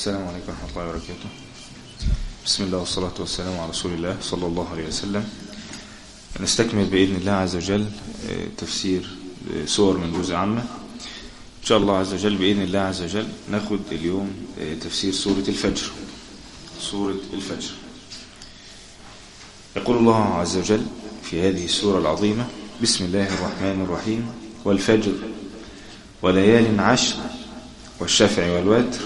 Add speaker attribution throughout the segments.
Speaker 1: السلام عليكم ورحمة الله وبركاته. بسم الله والصلاة والسلام على رسول الله صلى الله عليه وسلم. نستكمل بإذن الله عز وجل تفسير سور من جزء عامة. إن شاء الله عز وجل بإذن الله عز وجل ناخد اليوم تفسير سورة الفجر. سورة الفجر. يقول الله عز وجل في هذه السورة العظيمة بسم الله الرحمن الرحيم والفجر وليال عشر والشفع والوتر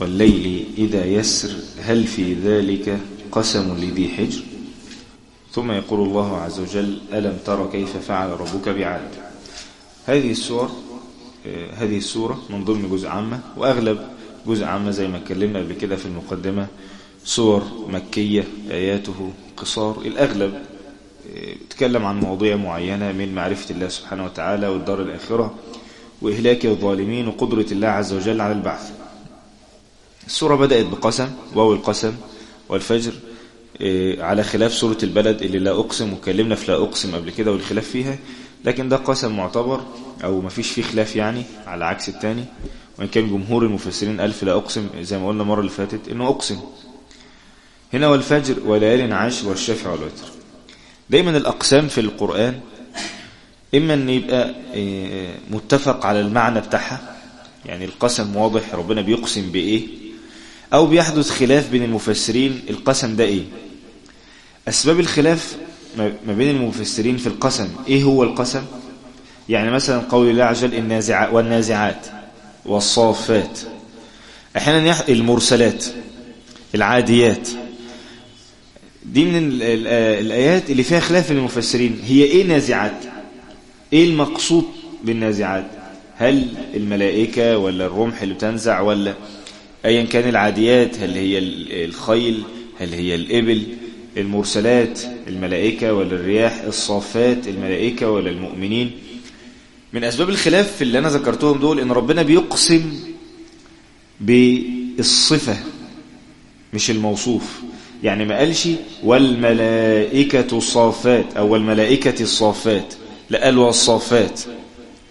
Speaker 1: والليل إذا يسر هل في ذلك قسم لذي حجر؟ ثم يقول الله عز وجل ألم تر كيف فعل ربك بعاد؟ هذه السور هذه السورة من ضمن جزء عامة وأغلب جزء عامة زي ما اتكلمنا قبل كده في المقدمة سور مكية آياته قصار الأغلب تكلم عن مواضيع معينة من معرفة الله سبحانه وتعالى والدار الآخرة وإهلاك الظالمين وقدرة الله عز وجل على البعث. السورة بدأت بقسم واو القسم والفجر على خلاف سورة البلد اللي لا أقسم وكلمنا في لا أقسم قبل كده والخلاف فيها لكن ده قسم معتبر أو ما فيش فيه خلاف يعني على عكس التاني. وإن كان جمهور المفسرين ألف لا أقسم زي ما قلنا المرة اللي فاتت إنه أقسم. هنا والفجر وليال عشر والشفع والوتر. دايما الأقسام في القرآن إما أن يبقى متفق على المعنى بتاعها يعني القسم واضح ربنا بيقسم بإيه؟ أو بيحدث خلاف بين المفسرين القسم ده إيه؟ أسباب الخلاف ما بين المفسرين في القسم إيه هو القسم؟ يعني مثلا قول الله عز وجل النازعات والنازعات والصافات. أحيانا المرسلات العاديات. دي من الآيات اللي فيها خلاف المفسرين. هي إيه نازعات؟ إيه المقصود بالنازعات؟ هل الملائكة ولا الرمح اللي بتنزع ولا أيا كان العاديات هل هي الخيل هل هي الإبل المرسلات الملائكة ولا الرياح الصافات الملائكة ولا المؤمنين. من أسباب الخلاف اللي أنا ذكرتهم دول إن ربنا بيقسم بالصفة مش الموصوف. يعني ما قالش والملائكة الصافات أو الملائكة الصافات لا قال والصافات.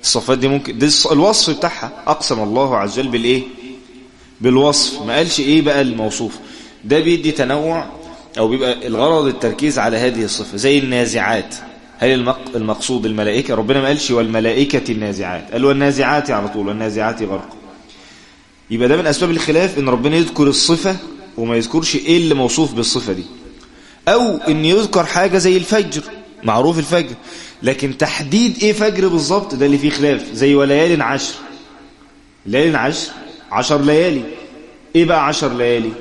Speaker 1: الصفات دي ممكن دي الوصف بتاعها. أقسم الله عز وجل بالإيه؟ بالوصف. ما قالش إيه بقى الموصوف؟ ده بيدي تنوع أو بيبقى الغرض التركيز على هذه الصفة زي النازعات. هل المقصود الملائكة؟ ربنا ما قالش والملائكة النازعات. قال والنازعات على طول والنازعات غرق. يبقى ده من أسباب الخلاف إن ربنا يذكر الصفة وما يذكرش إيه اللي موصوف بالصفة دي. أو إن يذكر حاجة زي الفجر. معروف الفجر. لكن تحديد إيه فجر بالظبط ده اللي فيه خلاف. زي وليال عشر ليالي عشر عشر ليالي. إيه بقى عشر ليالي؟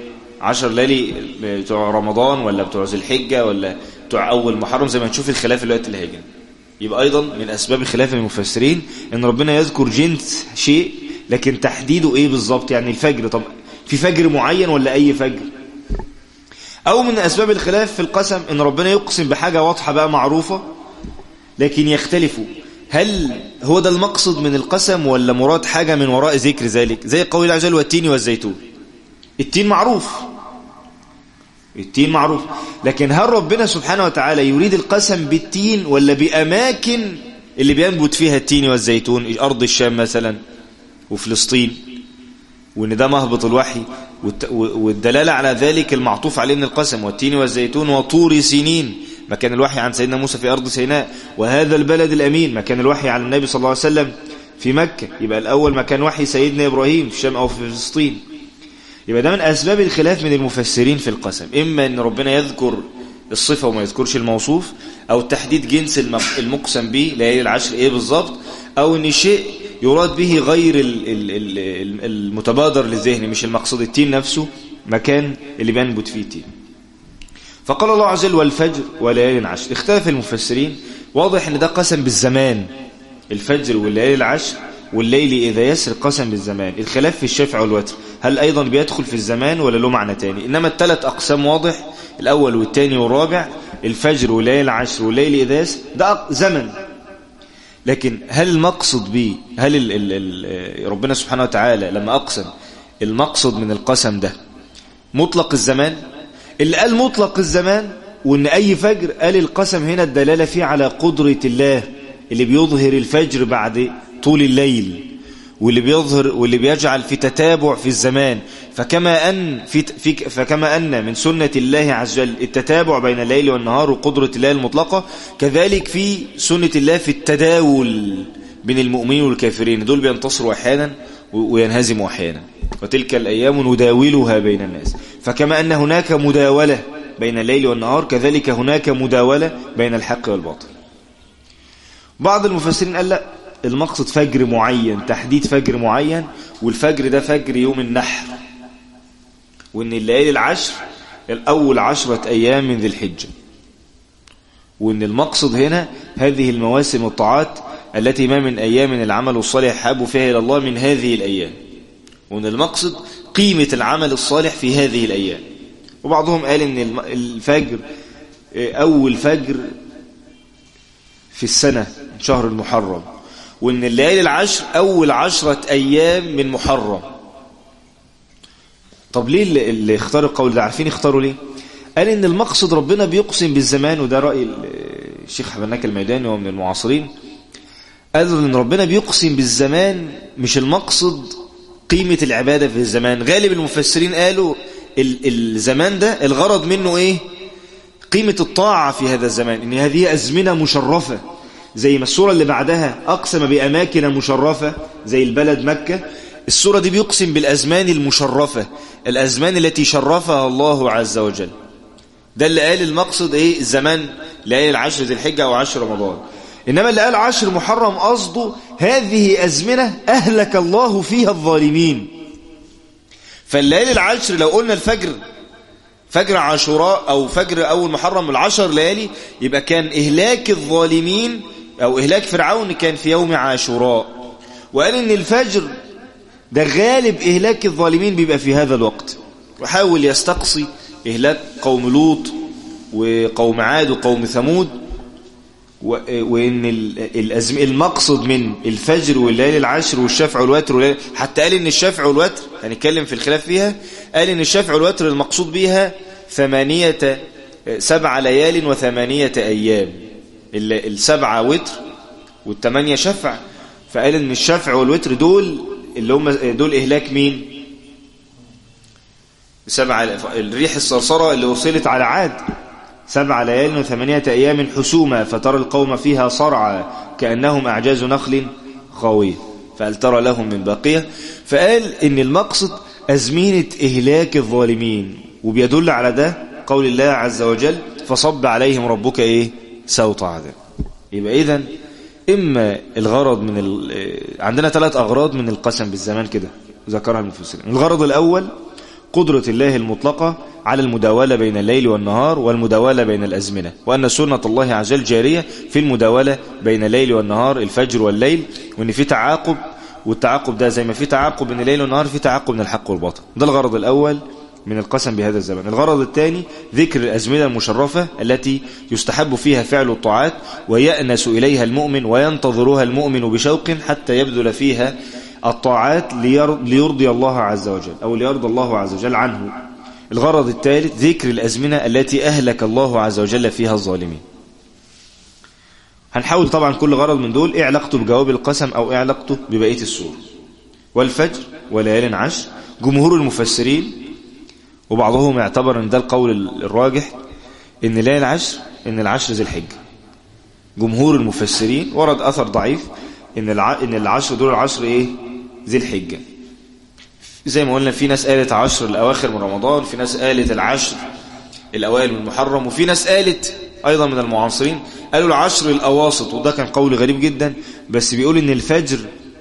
Speaker 1: عشر ليالي بتوع رمضان ولا بتوع ذي الحجة ولا بتوع أول محرم؟ زي ما نشوف الخلاف الوقت اللي هيجي يبقى أيضا من أسباب خلاف المفسرين إن ربنا يذكر جنس شيء لكن تحديده إيه بالظبط؟ يعني الفجر. طب في فجر معين ولا أي فجر؟ أو من أسباب الخلاف في القسم إن ربنا يقسم بحاجة واضحة بقى معروفة لكن يختلفوا. هل هو ده المقصد من القسم ولا مراد حاجة من وراء ذكر ذلك؟ زي قول الله عز وجل والتين والزيتون. التين معروف. التين معروف. لكن هل ربنا سبحانه وتعالى يريد القسم بالتين ولا بأماكن اللي بينبت فيها التين والزيتون؟ أرض الشام مثلا وفلسطين. وإن ده مهبط الوحي. والدلالة على ذلك المعطوف عليه من القسم والتين والزيتون وطور سنين. مكان الوحي عن سيدنا موسى في أرض سيناء. وهذا البلد الأمين مكان الوحي على النبي صلى الله عليه وسلم في مكة. يبقى الأول مكان وحي سيدنا إبراهيم في الشام أو في فلسطين. يبقى ده من أسباب الخلاف من المفسرين في القسم. إما أن ربنا يذكر الصفة وما يذكرش الموصوف أو تحديد جنس المقسم به ليالي العشر إيه بالظبط أو أن شيء يراد به غير المتبادر للذهن مش المقصود التين نفسه مكان اللي بينبت فيه التين فقال الله عز وجل والفجر وليالي عشر اختلف المفسرين. واضح إن ده قسم بالزمان. الفجر والليالي العشر والليل إذا يسر قسم بالزمان. الخلاف في الشفع والوتر. هل أيضا بيدخل في الزمان ولا له معنى تاني؟ إنما الثلاث أقسام واضح الأول والثاني والرابع الفجر والليل العشر والليل إذا يسر. ده زمن. لكن هل المقصد به هل ال ال ال ربنا سبحانه وتعالى لما أقسم المقصد من القسم ده مطلق الزمان؟ اللي قال مطلق الزمان وإن أي فجر قال القسم هنا الدلالة فيه على قدرة الله اللي بيظهر الفجر بعد طول الليل واللي بيظهر واللي بيجعل في تتابع في الزمان. فكما أن في في فكما أن من سنة الله عز وجل التتابع بين الليل والنهار وقدرة الله المطلقة كذلك في سنة الله في التداول بين المؤمنين والكافرين. دول بينتصروا أحيانا وينهزموا أحيانا. وتلك الأيام نداولها بين الناس. فكما أن هناك مداولة بين الليل والنهار كذلك هناك مداولة بين الحق والباطل. بعض المفسرين قال لا المقصد فجر معين تحديد فجر معين والفجر ده فجر يوم النحر وإن الليالي العشر الأول عشرة أيام من ذي الحجة. وإن المقصد هنا هذه المواسم الطاعات التي ما من أيام العمل الصالح حاب فيها إلى الله من هذه الأيام. وان المقصد قيمة العمل الصالح في هذه الأيام. وبعضهم قال إن الفجر أول فجر في السنة شهر المحرم. وإن الليالي العشر أول عشرة أيام من محرم. طب ليه اللي اختاروا القول ده؟ عارفين اختاروا ليه؟ قال إن المقصد ربنا بيقسم بالزمان وده رأي الشيخ حبناك الميداني ومن المعاصرين. قال إن ربنا بيقسم بالزمان مش المقصد قيمة العبادة في الزمان. غالب المفسرين قالوا الزمان ده الغرض منه إيه؟ قيمة الطاعة في هذا الزمان. إن هذه أزمنة مشرفة زي ما السورة اللي بعدها أقسم بأماكن مشرفة زي البلد مكة. السورة دي بيقسم بالأزمان المشرفة الأزمان التي شرفها الله عز وجل. ده اللي قال المقصد إيه؟ الزمان ليالي العشر ذي الحجة أو عشر رمضان. إنما اللي قال عشر محرم قصده هذه أزمنة أهلك الله فيها الظالمين. فالليالي العشر لو قلنا الفجر فجر عاشوراء أو فجر أول محرم العشر ليالي يبقى كان إهلاك الظالمين أو إهلاك فرعون كان في يوم عاشوراء. وقال إن الفجر ده غالب إهلاك الظالمين بيبقى في هذا الوقت. وحاول يستقصي إهلاك قوم لوط وقوم عاد وقوم ثمود وإن المقصد من الفجر والليالي العشر والشفع والوتر حتى قال إن الشفع والوتر هنتكلم في الخلاف فيها قال إن الشفع والوتر المقصود بيها ثمانية سبع ليال وثمانية أيام. السبعة وتر والثمانية شفع. فقال إن الشفع والوتر دول اللي هم دول إهلاك مين؟ سبع الريح الصرصرة اللي وصلت على عاد سبع ليال وثمانية أيام حسوما فترى القوم فيها صرعى كأنهم أعجاز نخل خاوية فهل ترى لهم من باقية فقال إن المقصد أزمينة إهلاك الظالمين. وبيدل على ده قول الله عز وجل فصب عليهم ربك إيه؟ سوط عذاب. يبقى إذن إما الغرض من ال... عندنا ثلاث أغراض من القسم بالزمان كده ذكرها المفسرين. الغرض الأول قدرة الله المطلقة على المداولة بين الليل والنهار والمداولة بين الأزمنة وأن سنة الله عز وجل جارية في المداولة بين الليل والنهار الفجر والليل وأن في تعاقب والتعاقب ده زي ما في تعاقب بين الليل والنهار في تعاقب من الحق والباطل. ده الغرض الأول من القسم بهذا الزمن. الغرض الثاني ذكر الأزمنة المشرفة التي يستحب فيها فعل الطاعات ويأنس إليها المؤمن وينتظرها المؤمن بشوق حتى يبذل فيها الطاعات ليرضي الله عز وجل أو ليرضى الله عز وجل عنه. الغرض الثالث ذكر الأزمنة التي أهلك الله عز وجل فيها الظالمين. هنحاول طبعا كل غرض من دول إيه علاقته بجواب القسم أو إيه علاقته ببقية السور؟ والفجر وليال عشر. جمهور المفسرين وبعضهم يعتبر إن ده القول الراجح إن ليالي العشر إن العشر ذي الحجة جمهور المفسرين ورد أثر ضعيف إن إن العشر دول العشر إيه؟ ذي الحجة. زي ما قلنا في ناس قالت عشر الأواخر من رمضان في ناس قالت العشر الأوائل من محرم وفي ناس قالت أيضا من المعاصرين قالوا العشر الأواسط وده كان قول غريب جدا بس بيقول إن الفجر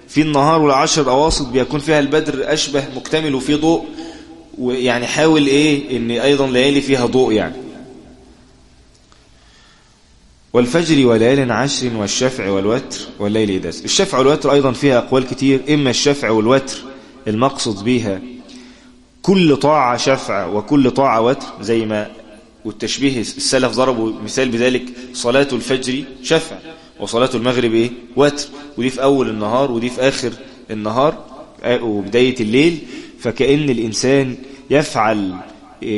Speaker 1: في النهار والعشر الأواسط بيكون فيها البدر أشبه مكتمل وفيه ضوء ويعني حاول إيه إن أيضا ليالي فيها ضوء يعني. والفجر وليال عشر والشفع والوتر والليل إداس الشفع والوتر أيضا فيها أقوال كتير إما الشفع والوتر المقصد بها كل طاعة شفع وكل طاعة وتر زي ما والتشبيه السلف ضربوا مثال بذلك صلاة الفجر شفع وصلاة المغرب إيه؟ وتر. ودي في أول النهار ودي في آخر النهار وبداية الليل. فكأن الإنسان يفعل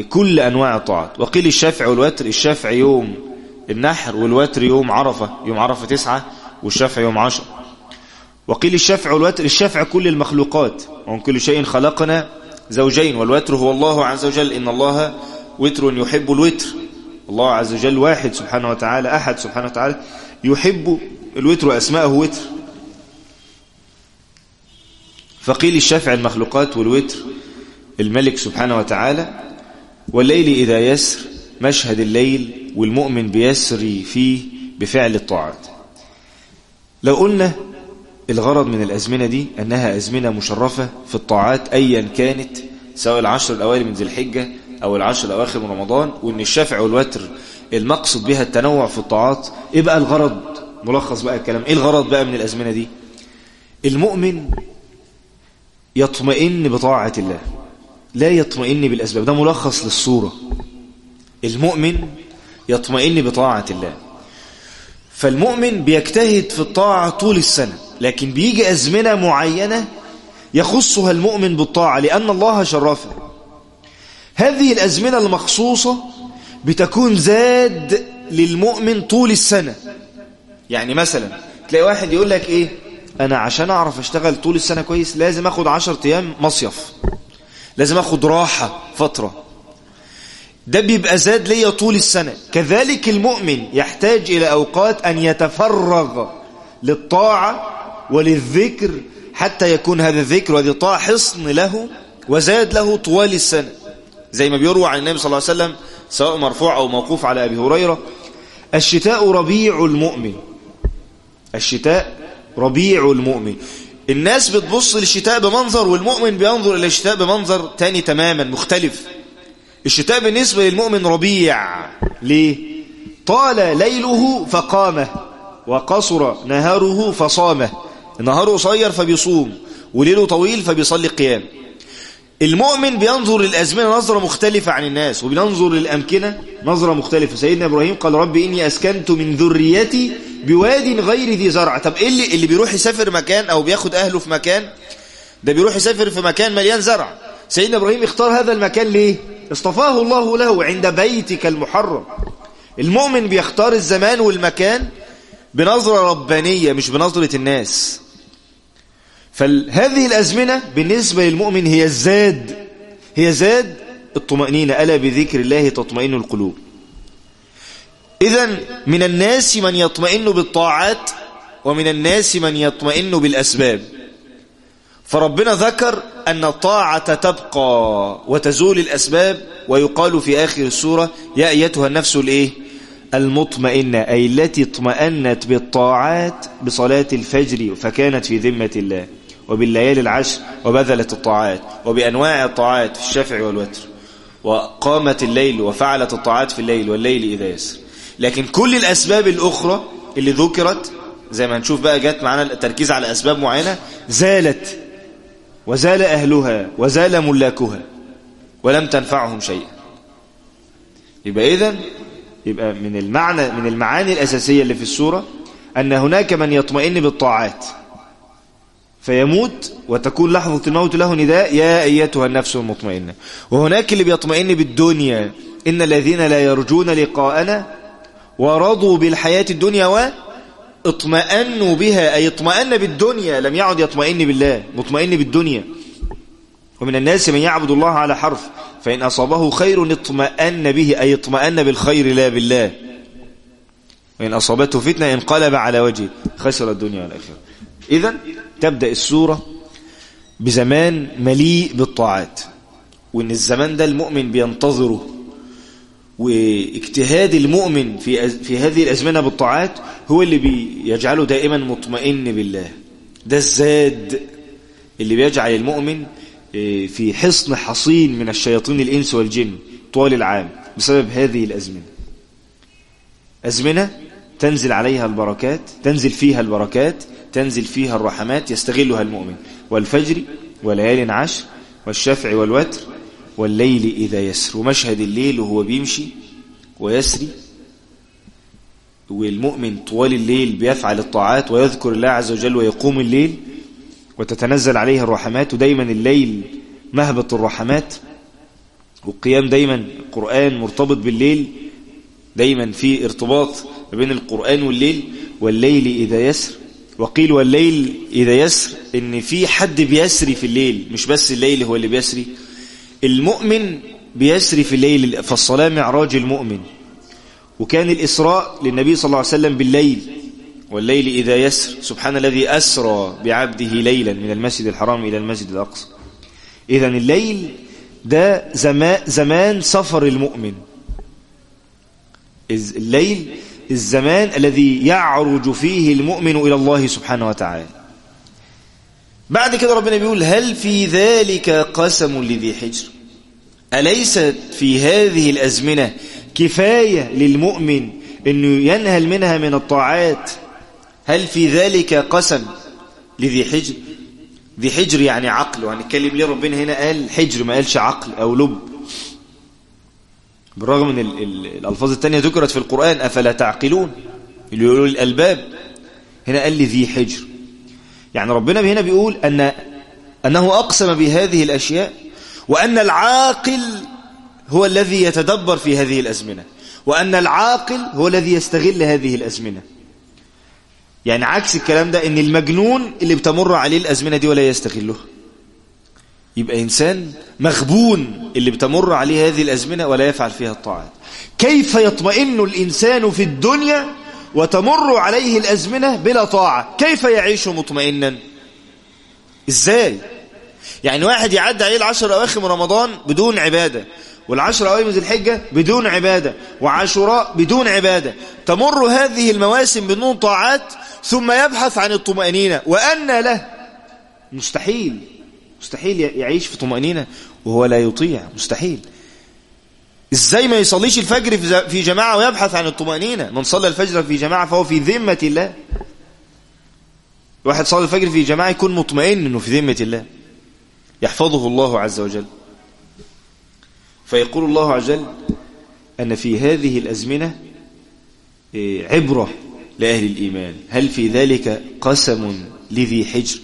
Speaker 1: كل أنواع الطاعات. وقيل الشفع والوتر الشفع يوم النحر والوتر يوم عرفة يوم عرفة تسعة والشفع يوم عشر. وقيل الشفع والوتر الشفع كل المخلوقات. ومن كل شيء خلقنا زوجين والوتر هو الله عز وجل. إن الله وتر يحب الوتر. الله عز وجل واحد سبحانه وتعالى أحد سبحانه وتعالى. يحب الوتر وأسماءه وتر. فقيل الشفع المخلوقات والوتر الملك سبحانه وتعالى. والليل إذا يسر مشهد الليل والمؤمن بيسري فيه بفعل الطاعات. لو قلنا الغرض من الأزمنة دي أنها أزمنة مشرفة في الطاعات أيا كانت سواء العشر الأوائل من ذي الحجة أو العشر الأواخر من رمضان وأن الشفع والوتر المقصد بها التنوع في الطاعات إيه بقى الغرض؟ ملخص بقى الكلام. إيه الغرض بقى من الأزمنة دي؟ المؤمن يطمئن بطاعة الله لا يطمئن بالأسباب. ده ملخص للصورة. المؤمن يطمئن بطاعة الله. فالمؤمن بيجتهد في الطاعة طول السنة لكن بيجي أزمنة معينة يخصها المؤمن بالطاعة لأن الله شرفه. هذه الأزمنة المخصوصة بتكون زاد للمؤمن طول السنة. يعني مثلا تلاقي واحد يقول لك إيه؟ أنا عشان أعرف أشتغل طول السنة كويس لازم أخد عشر أيام مصيف لازم أخد راحة فترة. ده بيبقى زاد ليا طول السنة. كذلك المؤمن يحتاج إلى أوقات أن يتفرغ للطاعة وللذكر حتى يكون هذا الذكر وهذه الطاعة حصن له وزاد له طوال السنة. زي ما بيروى عن النبي صلى الله عليه وسلم سواء مرفوع أو موقوف على أبي هريرة الشتاء ربيع المؤمن. الشتاء ربيع المؤمن. الناس بتبص للشتاء بمنظر والمؤمن بينظر إلى الشتاء بمنظر تاني تماما مختلف. الشتاء بالنسبة للمؤمن ربيع. ليه؟ طال ليله فقامه وقصر نهاره فصامه. نهاره قصير فبيصوم وليله طويل فبيصلي قيام المؤمن بينظر للأزمنة نظرة مختلفة عن الناس وبينظر للأمكنة نظرة مختلفة. سيدنا إبراهيم قال ربي إني أسكنت من ذريتي بواد غير ذي زرع. طب إيه اللي, اللي بيروح يسافر مكان أو بياخد أهله في مكان؟ ده بيروح يسافر في مكان مليان زرع. سيدنا إبراهيم اختار هذا المكان ليه؟ اصطفاه الله له عند بيتك المحرم. المؤمن بيختار الزمان والمكان بنظرة ربانية مش بنظرة الناس. فهذه الأزمنة بالنسبة للمؤمن هي الزاد هي زاد الطمأنينة. ألا بذكر الله تطمئن القلوب. إذا من الناس من يطمئن بالطاعات ومن الناس من يطمئن بالأسباب. فربنا ذكر أن الطاعة تبقى وتزول الأسباب ويقال في آخر السورة يا أيتها النفس الإيه؟ المطمئنة أي التي اطمأنت بالطاعات بصلاة الفجر فكانت في ذمة الله وبالليالي العشر وبذلت الطاعات وبأنواع الطاعات في الشفع والوتر وقامت الليل وفعلت الطاعات في الليل والليل إذا يسر. لكن كل الأسباب الأخرى اللي ذكرت زي ما نشوف بقى جت معنا التركيز على أسباب معينة زالت وزال أهلها وزال ملاكها ولم تنفعهم شيئا. يبقى إذن يبقى من المعنى من المعاني الأساسية اللي في السورة أن هناك من يطمئن بالطاعات فيموت وتكون لحظة الموت له نداء يا أيتها النفس المطمئنة. وهناك اللي بيطمئن بالدنيا إن الذين لا يرجون لقاءنا ورضوا بالحياة الدنيا واطمأنوا بها أي اطمأن بالدنيا لم يعد يطمئن بالله مطمئن بالدنيا. ومن الناس من يعبد الله على حرف فإن أصابه خير اطمأن به أي اطمأن بالخير لا بالله. وإن أصابته فتنة انقلب على وجهه خسر الدنيا والآخرة. إذا تبدأ السورة بزمان مليء بالطاعات. وإن الزمان ده المؤمن بينتظره واجتهاد المؤمن في في هذه الأزمنة بالطاعات هو اللي بيجعله دائما مطمئن بالله. ده الزاد اللي بيجعل المؤمن في حصن حصين من الشياطين الإنس والجن طوال العام بسبب هذه الأزمنة. أزمنة تنزل عليها البركات تنزل فيها البركات تنزل فيها الرحمات يستغلها المؤمن. والفجر وليال عشر والشفع والوتر والليل إذا يسر. ومشهد الليل وهو بيمشي ويسري والمؤمن طوال الليل بيفعل الطاعات ويذكر الله عز وجل ويقوم الليل وتتنزل عليه الرحمات ودايما الليل مهبط الرحمات والقيام دايما القرآن مرتبط بالليل دايما في ارتباط بين القرآن والليل والليل إذا يسر. وقيل والليل إذا يسر إن في حد بيسري في الليل مش بس الليل هو اللي بيسري المؤمن بيسري في الليل فالصلاة معراج المؤمن. وكان الإسراء للنبي صلى الله عليه وسلم بالليل والليل إذا يسر. سبحان الذي أسرى بعبده ليلا من المسجد الحرام إلى المسجد الأقصى. إذا الليل ده زمان, سفر المؤمن. الليل الزمان الذي يعرج فيه المؤمن إلى الله سبحانه وتعالى. بعد كده ربنا بيقول هل في ذلك قسم لذي حجر؟ أليست في هذه الأزمنة كفاية للمؤمن أنه ينهل منها من الطاعات؟ هل في ذلك قسم لذي حجر ذي حجر يعني عقل؟ وهنتكلم ليه ربنا هنا قال حجر ما قالش عقل أو لب. بالرغم من الألفاظ التانية ذكرت في القرآن أفلا تعقلون؟ اللي يقولوا الألباب هنا قال لي ذي حجر. يعني ربنا هنا بيقول أن أنه أقسم بهذه الأشياء وأن العاقل هو الذي يتدبر في هذه الأزمنة. وأن العاقل هو الذي يستغل هذه الأزمنة. يعني عكس الكلام ده إن المجنون اللي بتمر عليه الأزمنة دي ولا يستغلها يبقى إنسان مغبون اللي بتمر عليه هذه الأزمنة ولا يفعل فيها الطاعات. كيف يطمئن الإنسان في الدنيا وتمر عليه الأزمنة بلا طاعة؟ كيف يعيش مطمئنا؟ إزاي؟ يعني واحد يعدي عليه العشر أواخر من رمضان بدون عبادة والعشر أواخر من ذي الحجة بدون عبادة وعاشوراء بدون عبادة. تمر هذه المواسم بدون طاعات ثم يبحث عن الطمأنينة وأن له. مستحيل. مستحيل يعيش في طمأنينة وهو لا يطيع. مستحيل. إزاي ما يصليش الفجر في جماعة ويبحث عن الطمأنينة؟ من صلى الفجر في جماعة فهو في ذمة الله. واحد صلى الفجر في جماعة يكون مطمئن إنه في ذمة الله. يحفظه الله عز وجل. فيقول الله عز وجل أن في هذه الأزمنة عبرة لأهل الإيمان. هل في ذلك قسم لذي حجر؟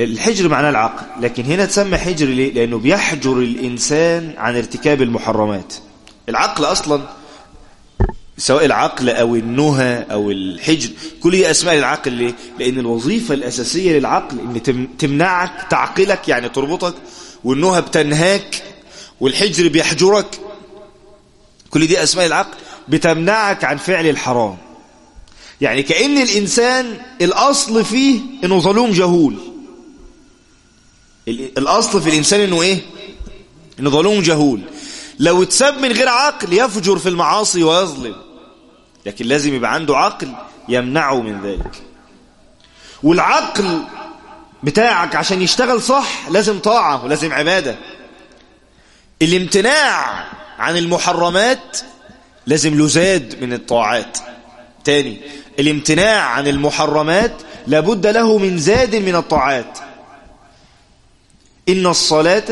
Speaker 1: الحجر معناه العقل لكن هنا تسمى حجر ليه؟ لأنه بيحجر الإنسان عن ارتكاب المحرمات. العقل أصلا سواء العقل أو النهى أو الحجر. كل هي أسماء للعقل ليه؟ لأن الوظيفة الأساسية للعقل أن تمنعك تعقلك يعني تربطك والنهى بتنهاك والحجر بيحجرك. كل دي أسماء العقل بتمنعك عن فعل الحرام. يعني كأن الإنسان الأصل فيه أنه ظلوم جهول. الأصل في الإنسان أنه إيه؟ أنه ظلوم جهول. لو اتساب من غير عقل يفجر في المعاصي ويظلم. لكن لازم يبقى عنده عقل يمنعه من ذلك. والعقل بتاعك عشان يشتغل صح لازم طاعة ولازم عبادة. الامتناع عن المحرمات لازم لزاد من الطاعات. تاني الامتناع عن المحرمات لابد له من زاد من الطاعات. إن الصلاة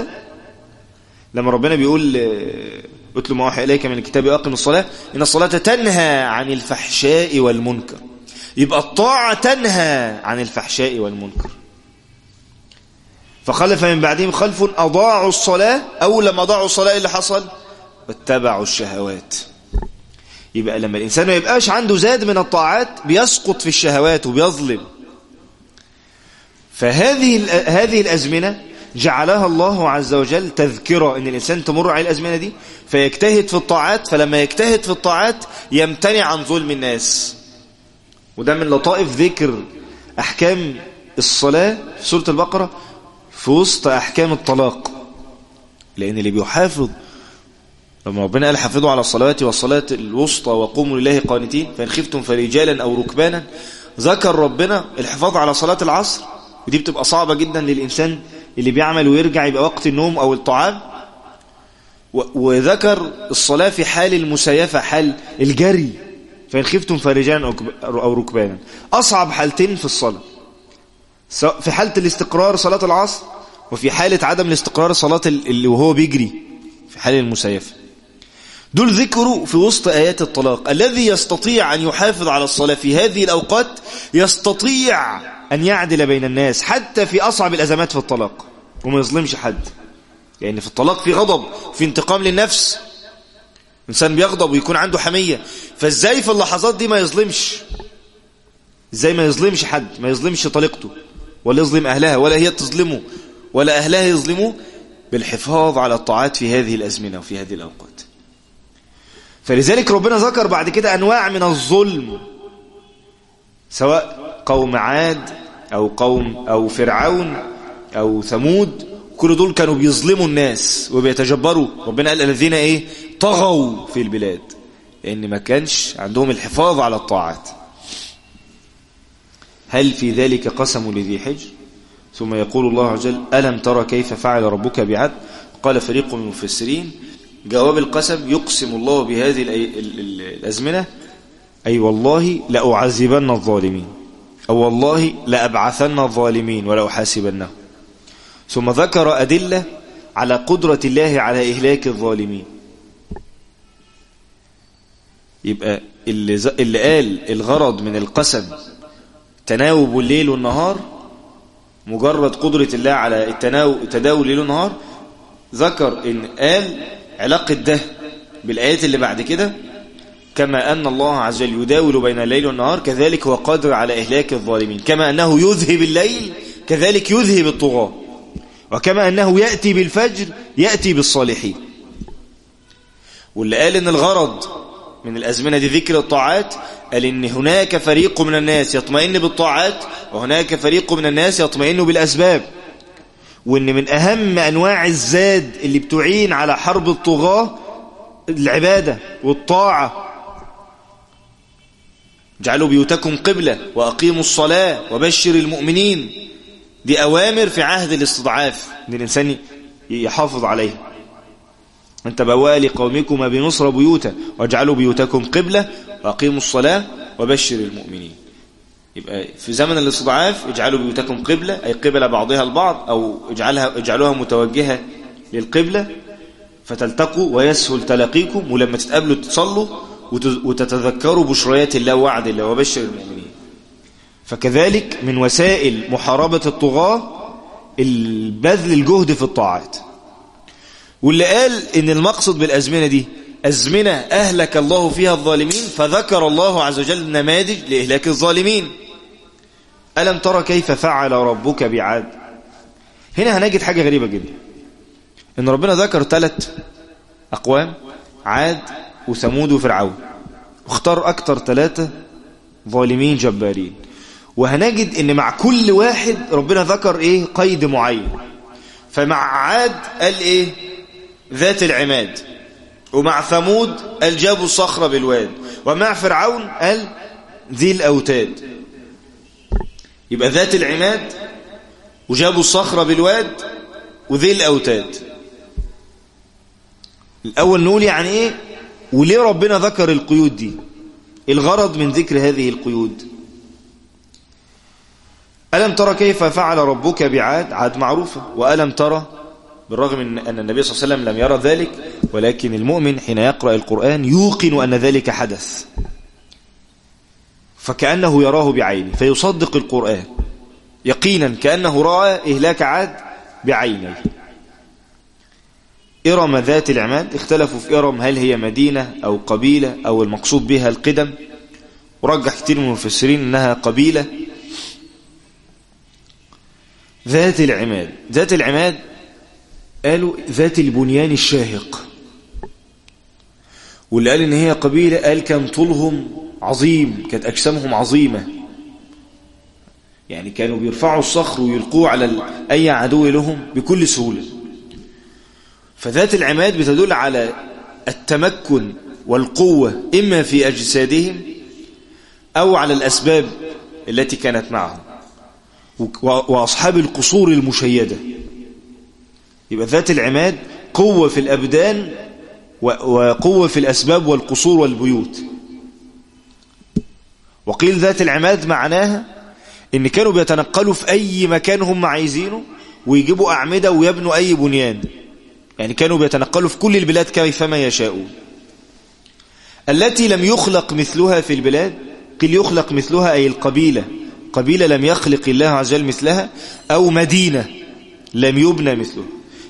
Speaker 1: لما ربنا بيقول اتل ما وحي إليك من الكتاب أقم الصلاة. إن الصلاة تنهى عن الفحشاء والمنكر. يبقى الطاعة تنهى عن الفحشاء والمنكر. فخلف من بعدهم خلف أضاعوا الصلاة أو لما أضاعوا الصلاة اللي حصل؟ واتبعوا الشهوات. يبقى لما الإنسان ما يبقاش عنده زاد من الطاعات بيسقط في الشهوات وبيظلم. فهذه هذه الأزمنة جعلها الله عز وجل تذكرة. إن الإنسان تمر عليه الأزمنة دي فيجتهد في الطاعات فلما يجتهد في الطاعات يمتنع عن ظلم الناس. وده من لطائف ذكر أحكام الصلاة في سورة البقرة في وسط أحكام الطلاق. لأن اللي بيحافظ لما ربنا قال حافظوا على الصلوات والصلاة الوسطى وقوموا لله قانتين فإن خفتم فرجالا أو ركبانا ذكر ربنا الحفاظ على صلاة العصر. ودي بتبقى صعبة جدا للإنسان اللي بيعمل ويرجع يبقى وقت النوم أو الطعام. وذكر الصلاة في حال المسيفة حال الجري. فإن خفتم فرجان أو ركبانا. أصعب حالتين في الصلاة. في حالة الاستقرار صلاة العصر وفي حالة عدم الاستقرار صلاة اللي وهو بيجري في حال المسيفة دول ذكروا في وسط آيات الطلاق. الذي يستطيع أن يحافظ على الصلاة في هذه الأوقات يستطيع أن يعدل بين الناس حتى في أصعب الأزمات في الطلاق. وما يظلمش حد. لأن يعني في الطلاق في غضب في انتقام للنفس. إنسان بيغضب ويكون عنده حمية. فإزاي في اللحظات دي ما يظلمش؟ إزاي ما يظلمش حد؟ ما يظلمش طليقته. ولا يظلم أهلها ولا هي تظلمه. ولا أهلها يظلموه بالحفاظ على الطاعات في هذه الأزمنة وفي هذه الأوقات. فلذلك ربنا ذكر بعد كده أنواع من الظلم. سواء قوم عاد أو قوم أو فرعون أو ثمود كل دول كانوا بيظلموا الناس وبيتجبروا. ربنا قال الذين إيه؟ طغوا في البلاد. لأن ما كانش عندهم الحفاظ على الطاعات. هل في ذلك قسم لذي حجر؟ ثم يقول الله عز وجل ألم ترى كيف فعل ربك بعد؟ قال فريق من المفسرين. جواب القسم يقسم الله بهذه الأزمنة. أي والله لأعذبن الظالمين. أو والله لأبعثن الظالمين ولأحاسبنهم ثم ذكر أدلة على قدرة الله على إهلاك الظالمين. يبقى اللي, اللي قال الغرض من القسم تناوب الليل والنهار مجرد قدرة الله على التداول الليل والنهار ذكر إن قال علاقة ده بالآيات اللي بعد كده كما أن الله عز وجل يداول بين الليل والنهار كذلك هو قادر على إهلاك الظالمين. كما أنه يذهب الليل كذلك يذهب الطغاة. وكما أنه يأتي بالفجر يأتي بالصالحين. واللي قال إن الغرض من الأزمنة دي ذكر الطاعات قال إن هناك فريق من الناس يطمئن بالطاعات وهناك فريق من الناس يطمئن بالأسباب. وإن من أهم أنواع الزاد اللي بتعين على حرب الطغاة العبادة والطاعة. جعلوا بيوتكم قبلة وأقيموا الصلاة وبشر المؤمنين دي أوامر في عهد الاستضعاف. إن الإنسان يحافظ عليها أنت بواء لقومكما بنصر بيوتا واجعلوا بيوتكم قبلة وأقيموا الصلاة وبشر المؤمنين. يبقى في زمن الاستضعاف اجعلوا بيوتكم قبلة أي قبلة بعضها البعض أو اجعلها اجعلوها متوجهة للقبلة. فتلتقوا ويسهل تلاقيكم ولما تتقابلوا تصلوا وتتذكروا بشريات الله وعد الله وبشر المؤمنين. فكذلك من وسائل محاربة الطغاة البذل الجهد في الطاعات. واللي قال إن المقصد بالأزمنة دي أزمنة أهلك الله فيها الظالمين فذكر الله عز وجل نماذج لإهلاك الظالمين. ألم ترى كيف فعل ربك بعاد؟ هنا هنجد حاجة غريبة جدا. إن ربنا ذكر ثلاث أقوام عاد وثمود وفرعون. واختار أكتر ثلاثة ظالمين جبارين. وهنجد إن مع كل واحد ربنا ذكر إيه؟ قيد معين. فمع عاد قال إيه؟ ذات العماد. ومع ثمود قال جابوا الصخرة بالواد. ومع فرعون قال ذي الأوتاد. يبقى ذات العماد وجابوا الصخرة بالواد وذي الأوتاد. الأول نقول يعني إيه؟ وليه ربنا ذكر القيود دي؟ الغرض من ذكر هذه القيود. ألم ترى كيف فعل ربك بعاد؟ عاد معروفة. وألم ترى؟ بالرغم من أن النبي صلى الله عليه وسلم لم يرى ذلك ولكن المؤمن حين يقرأ القرآن يوقن أن ذلك حدث. فكأنه يراه بعينه فيصدق القرآن. يقينا كأنه رأى إهلاك عاد بعينه إرم ذات العماد اختلفوا في إرم هل هي مدينة أو قبيلة أو المقصود بها القدم. ورجح كثير من المفسرين أنها قبيلة. ذات العماد ذات العماد قالوا ذات البنيان الشاهق. واللي قال إن هي قبيلة قال كان طولهم عظيم كانت أجسامهم عظيمة. يعني كانوا بيرفعوا الصخر ويلقوه على أي عدو لهم بكل سهولة. فذات العماد بتدل على التمكن والقوة إما في أجسادهم أو على الأسباب التي كانت معهم. وأصحاب القصور المشيدة. يبقى ذات العماد قوة في الأبدان وقوة في الأسباب والقصور والبيوت. وقيل ذات العماد معناها إن كانوا بيتنقلوا في أي مكان هم عايزينه ويجيبوا أعمدة ويبنوا أي بنيان. يعني كانوا بيتنقلوا في كل البلاد كيفما يشاءون. التي لم يخلق مثلها في البلاد قيل يخلق مثلها أي القبيلة. قبيلة لم يخلق الله عز وجل مثلها أو مدينة لم يبنى مثلها.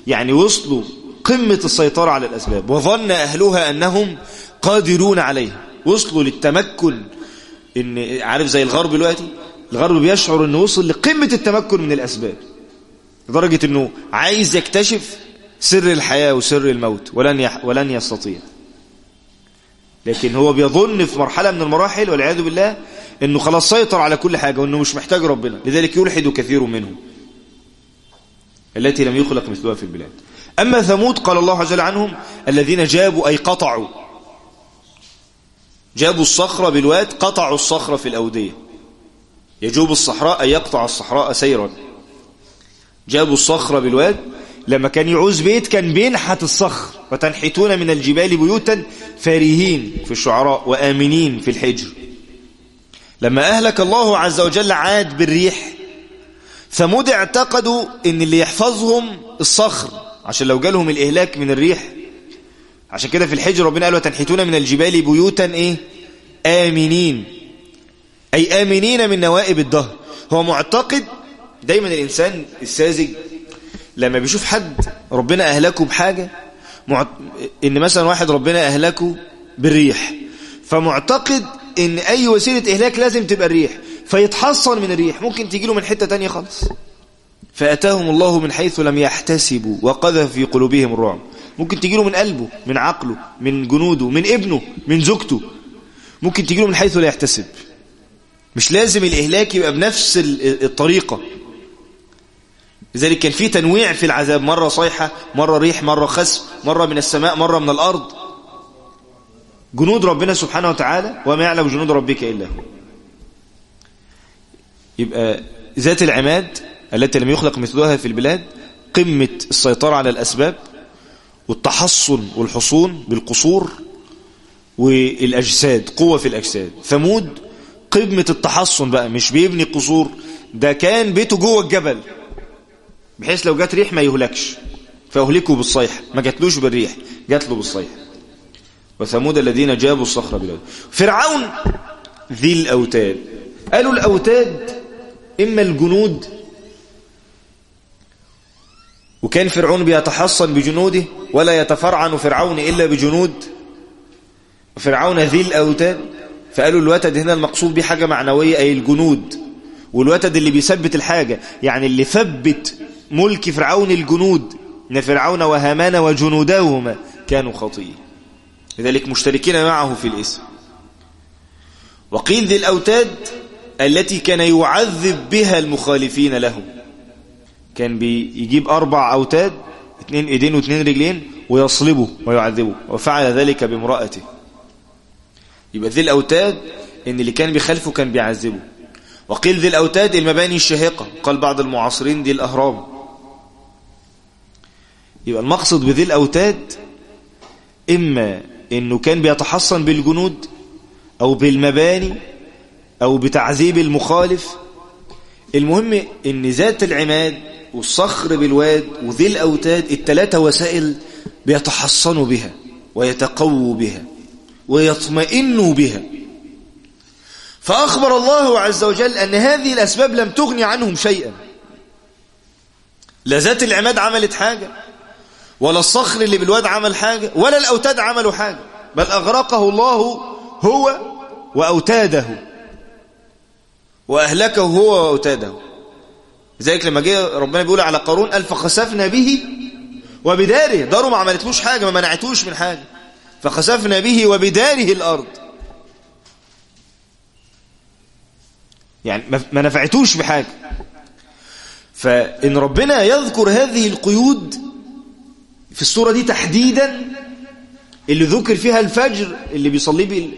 Speaker 1: يعني وصلوا قمة السيطرة على الأسباب وظن أهلها أنهم قادرون عليها. وصلوا للتمكن إن عارف زي الغرب دلوقتي؟ الغرب بيشعر إنه وصل لقمة التمكن من الأسباب. لدرجة إنه عايز يكتشف سر الحياة وسر الموت ولن ولن يستطيع. لكن هو بيظن في مرحلة من المراحل والعياذ بالله إنه خلاص سيطر على كل حاجة وإنه مش محتاج ربنا. لذلك يلحد كثير منهم. التي لم يخلق مثلها في البلاد. أما ثمود قال الله عز وجل عنهم الذين جابوا أي قطعوا. جابوا الصخرة بالواد قطعوا الصخرة في الأودية. يجوب الصحراء أي يقطع الصحراء سيرا. جابوا الصخرة بالواد لما كان يعوز بيت كان بينحت الصخر وتنحتون من الجبال بيوتا فارهين في الشعراء وآمنين في الحجر. لما أهلك الله عز وجل عاد بالريح ثمود اعتقدوا إن اللي يحفظهم الصخر عشان لو جالهم الإهلاك من الريح. عشان كده في الحجر ربنا قال وتنحتون من الجبال بيوتا إيه؟ آمنين. أي آمنين من نوائب الدهر. هو معتقد دايما الإنسان الساذج لما بيشوف حد ربنا أهلكه بحاجة معت... إن مثلا واحد ربنا أهلكه بالريح فمعتقد إن أي وسيلة إهلاك لازم تبقى الريح فيتحصن من الريح ممكن تجيله من حتة تانية خالص. فأتاهم الله من حيث لم يحتسبوا وقذف في قلوبهم الرعب. ممكن تجيله من قلبه من عقله من جنوده من ابنه من زوجته. ممكن تجيله من حيث لا يحتسب. مش لازم الإهلاك يبقى بنفس الطريقة. لذلك كان في تنويع في العذاب. مرة صيحة مرة ريح مرة خسف مرة من السماء مرة من الأرض. جنود ربنا سبحانه وتعالى وما يعلم جنود ربك إلا هو. يبقى ذات العماد التي لم يخلق مثلها في البلاد قمة السيطرة على الأسباب والتحصن والحصون بالقصور والأجساد قوة في الأجساد. ثمود قمة التحصن بقى مش بيبني قصور ده كان بيته جوه الجبل. بحيث لو جات ريح ما يهلكش. فأهلكوا بالصيحة ما جاتلوش بالريح. جات بالصيحة وثمود الذين جابوا الصخرة بالأرض فرعون ذي الأوتاد. قالوا الأوتاد إما الجنود. وكان فرعون بيتحصن بجنوده ولا يتفرعن فرعون إلا بجنود. فرعون ذي الأوتاد. فقالوا الوتد هنا المقصود به حاجة معنوية أي الجنود. والوتد اللي بيثبت الحاجة. يعني اللي ثبت ملك فرعون الجنود إن فرعون وهامان وجنودهما كانوا خطيئين لذلك مشتركين معه في الإسم. وقيل ذي الأوتاد التي كان يعذب بها المخالفين له. كان بيجيب أربع أوتاد اثنين إيدين واثنين رجلين ويصلبه ويعذبه وفعل ذلك بامرأته. يبقى ذي الأوتاد إن اللي كان بيخالفه كان بيعذبه. وقيل ذي الأوتاد المباني الشاهقة قال بعض المعاصرين دي الأهرام. يبقى المقصد بذي الأوتاد إما إنه كان بيتحصن بالجنود أو بالمباني أو بتعذيب المخالف المهم إن ذات العماد والصخر بالواد وذي الأوتاد التلاتة وسائل بيتحصنوا بها ويتقووا بها ويطمئنوا بها. فأخبر الله عز وجل أن هذه الأسباب لم تغني عنهم شيئا. لا ذات العماد عملت حاجة. ولا الصخر اللي بالواد عمل حاجة ولا الأوتاد عملوا حاجة. بل أغرقه الله هو وأوتاده. وأهلكه هو وأوتاده. لذلك لما جه ربنا بيقول على قارون قال فخسفنا به. وبداره داره ما عملتلوش حاجة ما منعتوش من حاجة. فخسفنا به وبداره الأرض. يعني ما نفعتوش بحاجة. فإن ربنا يذكر هذه القيود في السورة دي تحديدا اللي ذكر فيها الفجر اللي بيصلي بي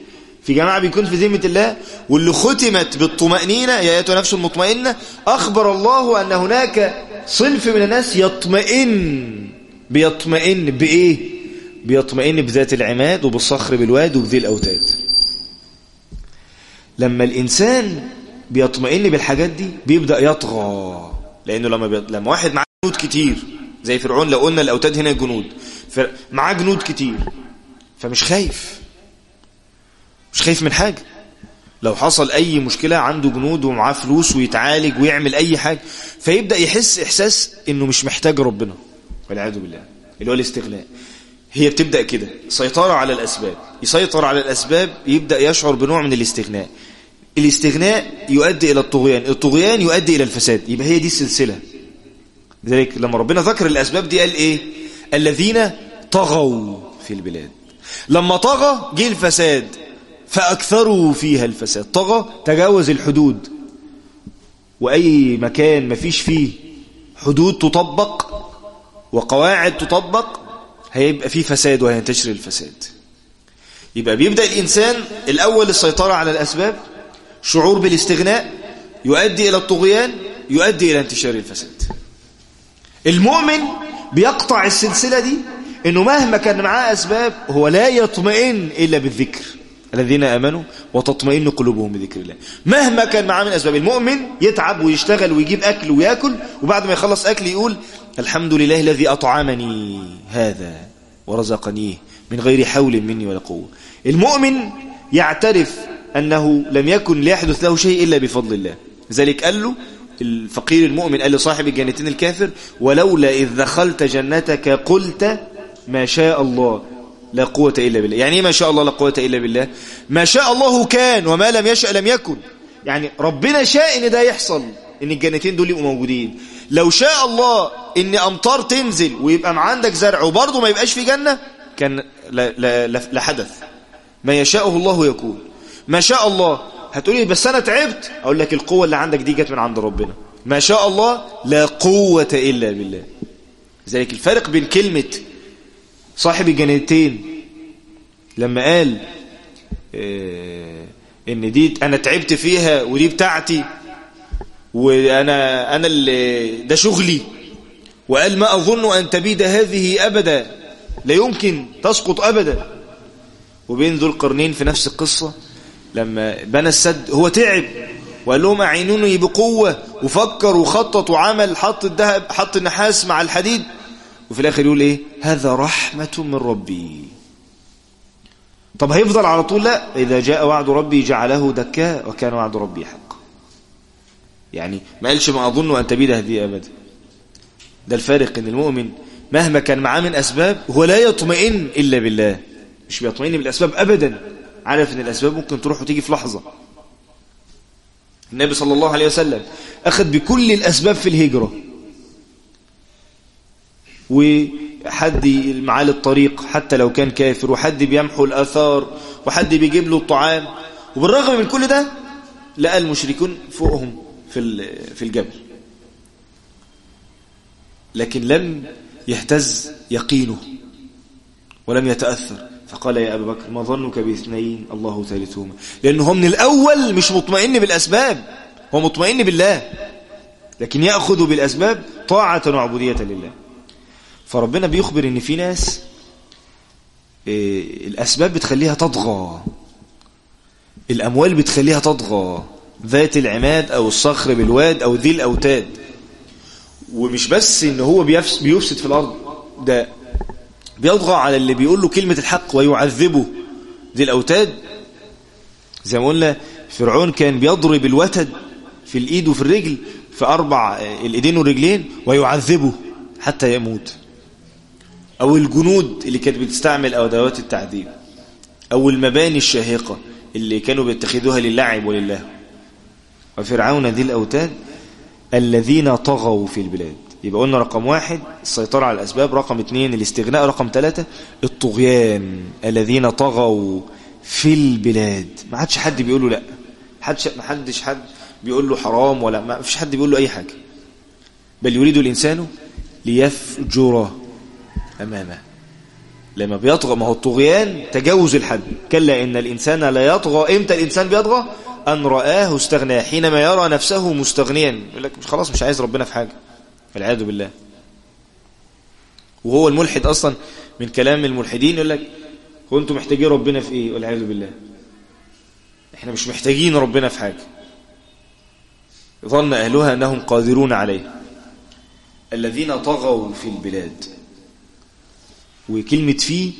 Speaker 1: في جماعة بيكون في ذمة الله واللي ختمت بالطمأنينة يا أيتها نفس المطمئنة أخبر الله أن هناك صنف من الناس يطمئن. بيطمئن بإيه؟ بيطمئن بذات العماد وبالصخر بالواد وبذي الأوتاد. لما الإنسان بيطمئن بالحاجات دي بيبدأ يطغى لأنه لما, بيط... لما واحد معاه جنود كتير زي فرعون لو قلنا الأوتاد هنا جنود. معاه جنود كتير. فمش خايف. مش خايف من حاجة. لو حصل أي مشكلة عنده جنود ومعاه فلوس ويتعالج ويعمل أي حاجة فيبدأ يحس إحساس إنه مش محتاج ربنا. والعياذ بالله. اللي هو الاستغلاء هي بتبدأ كده. سيطرة على الأسباب. يسيطر على الأسباب يبدأ يشعر بنوع من الاستغناء. الاستغناء يؤدي إلى الطغيان. الطغيان يؤدي إلى الفساد. يبقى هي دي السلسلة. لذلك لما ربنا ذكر الأسباب دي قال إيه؟ الذين طغوا في البلاد. لما طغى جه الفساد فأكثروا فيها الفساد. طغى تجاوز الحدود. وأي مكان ما فيش فيه حدود تطبق وقواعد تطبق هيبقى فيه فساد وهينتشر الفساد. يبقى بيبدأ الإنسان الأول السيطرة على الأسباب شعور بالاستغناء يؤدي إلى الطغيان يؤدي إلى انتشار الفساد. المؤمن بيقطع السلسلة دي إنه مهما كان معاه أسباب هو لا يطمئن إلا بالذكر. الذين آمنوا وتطمئن قلوبهم بذكر الله. مهما كان معاه من أسباب المؤمن يتعب ويشتغل ويجيب أكل ويأكل وبعد ما يخلص أكل يقول الحمد لله الذي أطعمني هذا ورزقنيه من غير حول مني ولا قوة. المؤمن يعترف أنه لم يكن ليحدث له شيء إلا بفضل الله. لذلك قال له الفقير المؤمن قال لصاحب الجنتين الكافر ولولا إذ دخلت جنتك قلت ما شاء الله لا قوة إلا بالله. يعني ما شاء الله لا قوة إلا بالله؟ ما شاء الله كان وما لم يشأ لم يكن. يعني ربنا شاء إن ده يحصل إن الجنتين دول يبقوا موجودين. لو شاء الله إن أمطار تنزل ويبقى ما عندك زرع وبرضه ما يبقاش في جنة كان لحدث. ما يشاءه الله يكون. ما شاء الله هتقولي بس أنا تعبت؟ أقول لك القوة اللي عندك دي جت من عند ربنا. ما شاء الله لا قوة إلا بالله. لذلك الفرق بين كلمة صاحب الجنتين لما قال آه إن دي أنا تعبت فيها ودي بتاعتي وأنا أنا اللي ده شغلي. وقال ما أظن أن تبيد هذه أبدا لا يمكن تسقط أبدا. وبين ذو القرنين في نفس القصة لما بنى السد هو تعب وقال لهم أعينوني بقوة وفكر وخطط وعمل حط الذهب حط النحاس مع الحديد. وفي الآخر يقول إيه؟ هذا رحمة من ربي. طب هيفضل على طول؟ لا. إذا جاء وعد ربي جعله دكاء وكان وعد ربي حق يعني ما قالش ما أظن أن تبيد هذه أبدا. ده الفارق إن المؤمن مهما كان معاه من أسباب هو لا يطمئن إلا بالله. مش بيطمئن بالأسباب أبدا. عارف إن الأسباب ممكن تروح وتيجي في لحظة. النبي صلى الله عليه وسلم أخذ بكل الأسباب في الهجرة. وحد معاه الطريق حتى لو كان كافر وحد بيمحو الآثار وحد بيجيب له الطعام. وبالرغم من كل ده لقى المشركون فوقهم في في الجبل. لكن لم يهتز يقينه ولم يتأثر. فقال يا أبا بكر ما ظنك باثنين؟ الله ثالثهما. لأنه من الأول مش مطمئن بالأسباب هو مطمئن بالله لكن يأخذ بالأسباب طاعة وعبودية لله. فربنا بيخبر إن في ناس إيه الأسباب بتخليها تطغى الأموال بتخليها تطغى ذات العماد أو الصخر بالواد أو ذي الأوتاد. ومش بس إن هو بيفسد في الأرض ده بيطغى على اللي بيقول له كلمة الحق ويعذبه. ذي الأوتاد. زي ما قلنا فرعون كان بيضرب الوتد في الإيد وفي الرجل في أربع الإيدين والرجلين ويعذبه حتى يموت. أو الجنود اللي كانت بتستعمل أدوات التعذيب. أو المباني الشاهقة اللي كانوا بيتخذوها للعب ولله. وفرعون ذي الأوتاد الذين طغوا في البلاد. يبقى قلنا رقم واحد السيطرة على الأسباب رقم اثنين الاستغناء رقم ثلاثة الطغيان الذين طغوا في البلاد. ما عادش حد بيقول له لا. حدش ما حدش حد بيقول له حرام ولا ما فيش حد بيقول له أي حاجة. بل يريد الإنسان ليفجر أمامه. لما بيطغى ما هو الطغيان تجاوز الحد. كلا إن الإنسان لا يطغى. إمتى الإنسان بيطغى؟ أن رآه استغنى حينما يرى نفسه مستغنيا. يقول لك خلاص مش عايز ربنا في حاجة. والعياذ بالله. وهو الملحد أصلا من كلام الملحدين يقول لك هو أنتم محتاجين ربنا في إيه؟ والعياذ بالله. إحنا مش محتاجين ربنا في حاجة. ظن أهلها أنهم قادرون عليه. الذين طغوا في البلاد. وكلمة فيه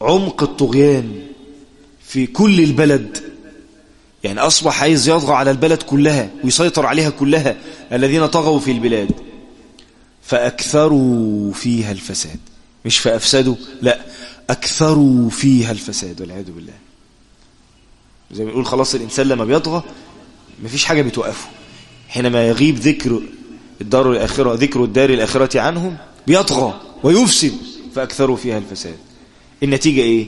Speaker 1: عمق الطغيان في كل البلد. يعني أصبح عايز يطغى على البلد كلها ويسيطر عليها كلها. الذين طغوا في البلاد. فأكثروا فيها الفساد. مش فأفسدوا لا أكثروا فيها الفساد والعياذ بالله. زي ما يقول خلاص الإنسان لما بيطغى مفيش حاجة بتوقفه. حينما يغيب ذكر الدار الآخرة ذكر الدار الآخرة عنهم بيطغى ويفسد فأكثروا فيها الفساد. النتيجة إيه؟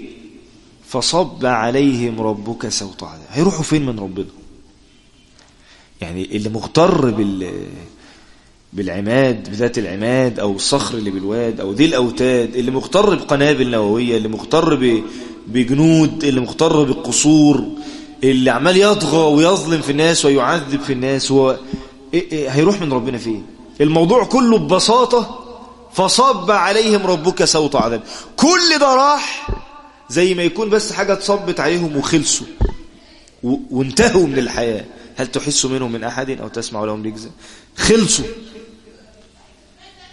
Speaker 1: فصب عليهم ربك سوط عذاب. هيروحوا فين من ربنا؟ يعني اللي مغتر بال بالعماد بذات العماد أو الصخر اللي بالواد أو ذي الأوتاد اللي مغتر بقنابل نووية اللي مغتر. بجنود اللي مغتر بالقصور اللي عمال يطغى ويظلم في الناس ويعذب في الناس هو إيه إيه هيروح من ربنا فين الموضوع كله ببساطة فصب عليهم ربك سوط عذاب كل ده راح زي ما يكون بس حاجة تصبت عليهم وخلصوا. وانتهوا من الحياة هل تحس منهم من أحد أو تسمع لهم رجزة خلصوا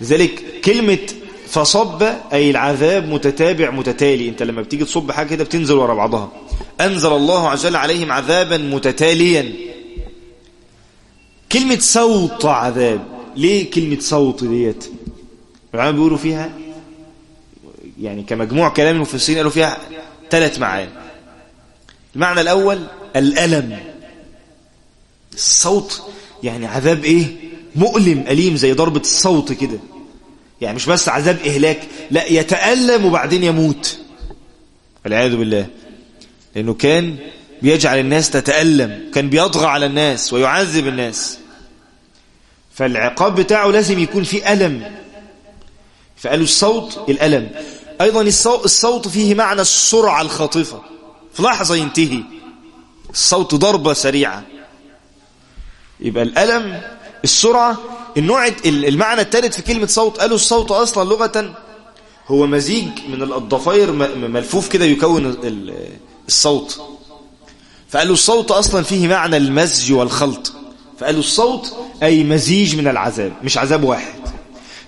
Speaker 1: لذلك كلمة فصب أي العذاب متتابع متتالي. أنت لما بتيجي تصب حاجة كده بتنزل ورا بعضها. أنزل الله عز وجل عليهم عذابا متتاليا. كلمة صوت عذاب. ليه كلمة صوت ديت؟ العلماء بيقولوا فيها يعني كمجموع كلام المفسرين قالوا فيها ثلاث معاني. المعنى الأول الألم. الصوت يعني عذاب إيه؟ مؤلم أليم زي ضربة الصوت كده. يعني مش بس عذاب إهلاك لا يتألم وبعدين يموت. والعياذ بالله. لأنه كان بيجعل الناس تتألم كان بيطغى على الناس ويعذب الناس. فالعقاب بتاعه لازم يكون فيه ألم. فقالوا الصوت الألم. أيضا الصوت فيه معنى السرعة الخاطفة. في لحظة ينتهي. الصوت ضربة سريعة. يبقى الألم السرعة النوع المعنى الثالث في كلمة صوت قالوا الصوت أصلا لغة هو مزيج من الضفاير ملفوف كده يكون الصوت. فقالوا الصوت أصلا فيه معنى المزج والخلط. فقالوا الصوت أي مزيج من العذاب مش عذاب واحد.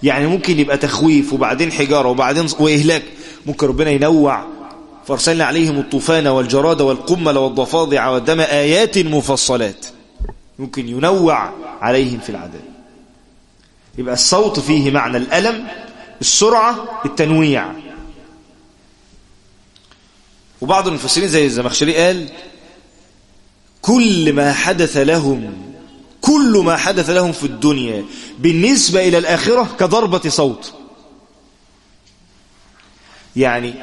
Speaker 1: يعني ممكن يبقى تخويف وبعدين حجارة وبعدين وإهلاك. ممكن ربنا ينوع. فأرسلنا عليهم الطوفان والجراد والقمل والضفادع والدم آيات مفصلات. ممكن ينوع عليهم في العذاب يبقى الصوت فيه معنى الألم السرعة التنويع. وبعض المفسرين زي الزمخشري قال كل ما حدث لهم كل ما حدث لهم في الدنيا بالنسبة إلى الآخرة كضربة صوت. يعني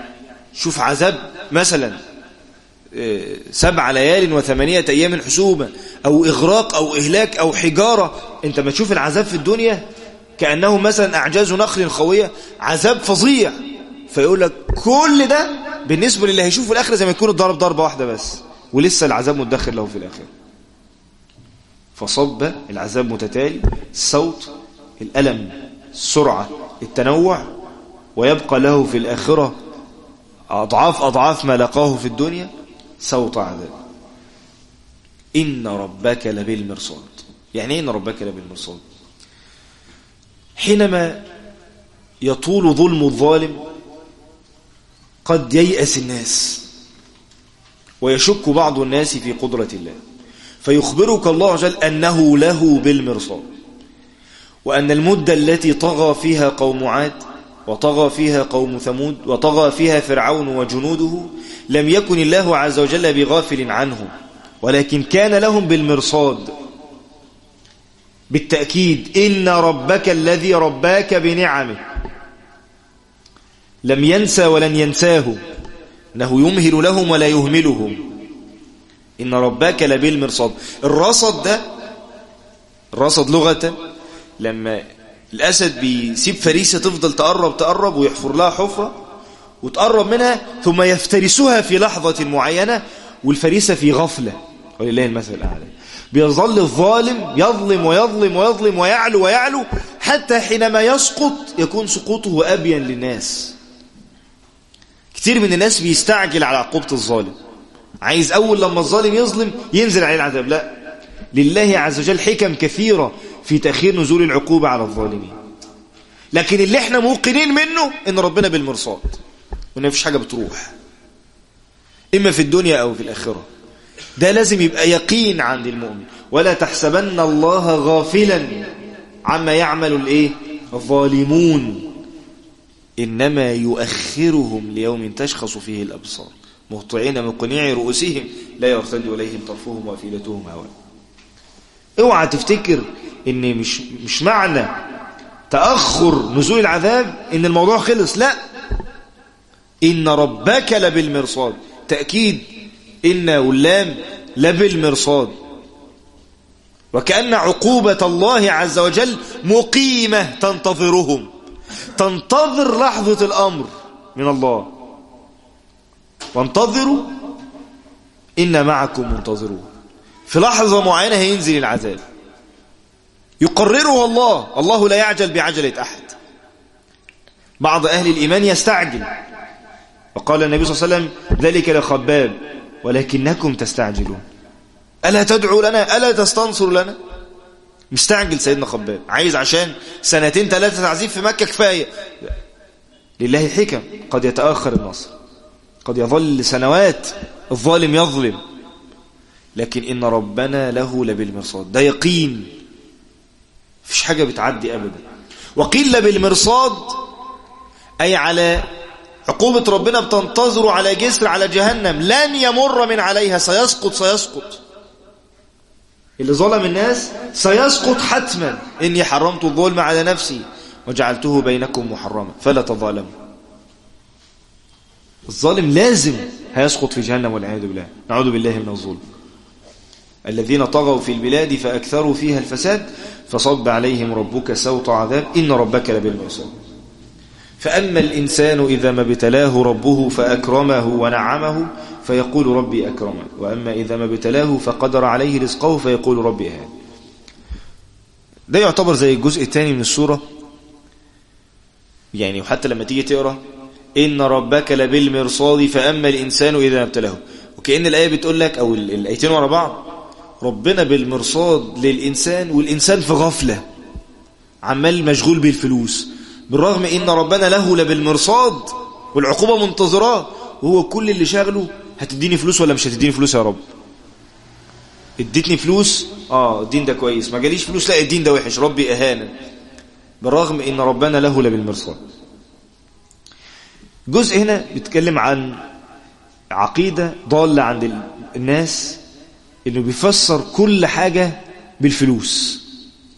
Speaker 1: شوف عذاب مثلا. سبع ليال وثمانية أيام حسوبة أو إغراق أو إهلاك أو حجارة. أنت ما تشوف العذاب في الدنيا كأنه مثلا أعجاز نخل خوية عذاب فظيع. فيقول لك كل ده بالنسبة للي هيشوف في الآخرة زي ما يكون الضرب ضربة واحدة بس ولسه العذاب متدخل له في الآخرة. فصب العذاب متتالي الصوت الألم السرعة التنوع ويبقى له في الآخرة أضعاف أضعاف ما لقاه في الدنيا. صوت عذاب. إن ربك لبالمرصاد. يعني إن ربك لبالمرصاد. حينما يطول ظلم الظالم قد ييأس الناس ويشك بعض الناس في قدرة الله. فيخبرك الله وجل أنه له بالمرصاد. وأن المدة التي طغى فيها قوم عاد وطغى فيها قوم ثمود وطغى فيها فرعون وجنوده لم يكن الله عز وجل بغافل عنهم. ولكن كان لهم بالمرصاد بالتأكيد إن ربك الذي رباك بنعمه. لم ينسى ولن ينساه أنه يمهل لهم ولا يهملهم. إن ربك لبالمرصاد. الرصد ده الرصد لغة لما الأسد بيسيب فريسة تفضل تقرب تقرب ويحفر لها حفرة وتقرب منها ثم يفترسها في لحظة معينة والفريسة في غفلة. ولله المثل الأعلى. بيظل الظالم يظلم ويظلم ويظلم ويعلو ويعلو حتى حينما يسقط يكون سقوطه أبين للناس. كتير من الناس بيستعجل على عقوبة الظالم. عايز أول لما الظالم يظلم ينزل عليه العذاب. لا. لله عز وجل حكم كثيرة في تأخير نزول العقوبة على الظالمين. لكن اللي إحنا موقنين منه إن ربنا بالمرصاد. وإن مفيش حاجة بتروح. إما في الدنيا أو في الآخرة. ده لازم يبقى يقين عند المؤمن. ولا تحسبن الله غافلا عما يعمل الإيه؟ الظالمون. إنما يؤخرهم ليوم تشخص فيه الأبصار. مهطعين مقنعي رؤوسهم لا يرتد إليهم طرفهم وأفئدتهم هواء. اوعى تفتكر ان مش مش معنى تأخر نزول العذاب إن الموضوع خلص لا. إن ربك لبالمرصاد. تأكيد إن واللام لبالمرصاد. وكأن عقوبة الله عز وجل مقيمة تنتظرهم. تنتظر لحظة الأمر من الله. وانتظروا إن معكم منتظرون. في لحظة معينة هينزل العذاب. يقرره الله. الله لا يعجل بعجلة أحد. بعض أهل الإيمان يستعجل. وقال النبي صلى الله عليه وسلم ذلك لخباب ولكنكم تستعجلون. ألا تدعو لنا؟ ألا تستنصر لنا؟ مستعجل سيدنا خباب. عايز عشان سنتين ثلاثة تعذيب في مكة كفاية. لله حكم. قد يتأخر النصر. قد يظل سنوات الظالم يظلم. لكن إن ربنا له لبالمرصاد. ده يقين. فيش حاجة بتعدي أبدا. وقيل بالمرصاد أي على عقوبة ربنا بتنتظر على جسر على جهنم لن يمر من عليها سيسقط سيسقط. اللي ظلم الناس سيسقط حتما. إني حرمت الظلم على نفسي وجعلته بينكم محرما فلا تظالموا. الظالم لازم هيسقط في جهنم والعياذ بالله. نعوذ بالله من الظلم. الذين طغوا في البلاد فأكثروا فيها الفساد فصب عليهم ربك سوط عذاب إن ربك لبالمرصاد فأما الإنسان إذا ما ابتلاه ربه فأكرمه ونعمه فيقول ربي أكرمه وأما إذا ما ابتلاه فقدر عليه رزقه فيقول ربي أهان. ده يعتبر زي الجزء الثاني من السورة. يعني وحتى لما تيجي تقرأ إن ربك لبالمرصاد فأما الإنسان إذا ما ابتلاه. وكأن الآية بتقول لك أو الآيتين ورا بعض ربنا بالمرصاد للإنسان والإنسان في غفلة. عمال مشغول بالفلوس. بالرغم إن ربنا له لبالمرصاد والعقوبة منتظراه وهو كل اللي شاغله هتديني فلوس ولا مش هتديني فلوس يا رب؟ اديتني فلوس؟ آه الدين ده كويس. ما جاليش فلوس لا الدين ده وحش. ربي اهانا بالرغم إن ربنا له لبالمرصاد جزء هنا بيتكلم عن عقيدة ضالة عند الناس. إنه بيفسر كل حاجة بالفلوس.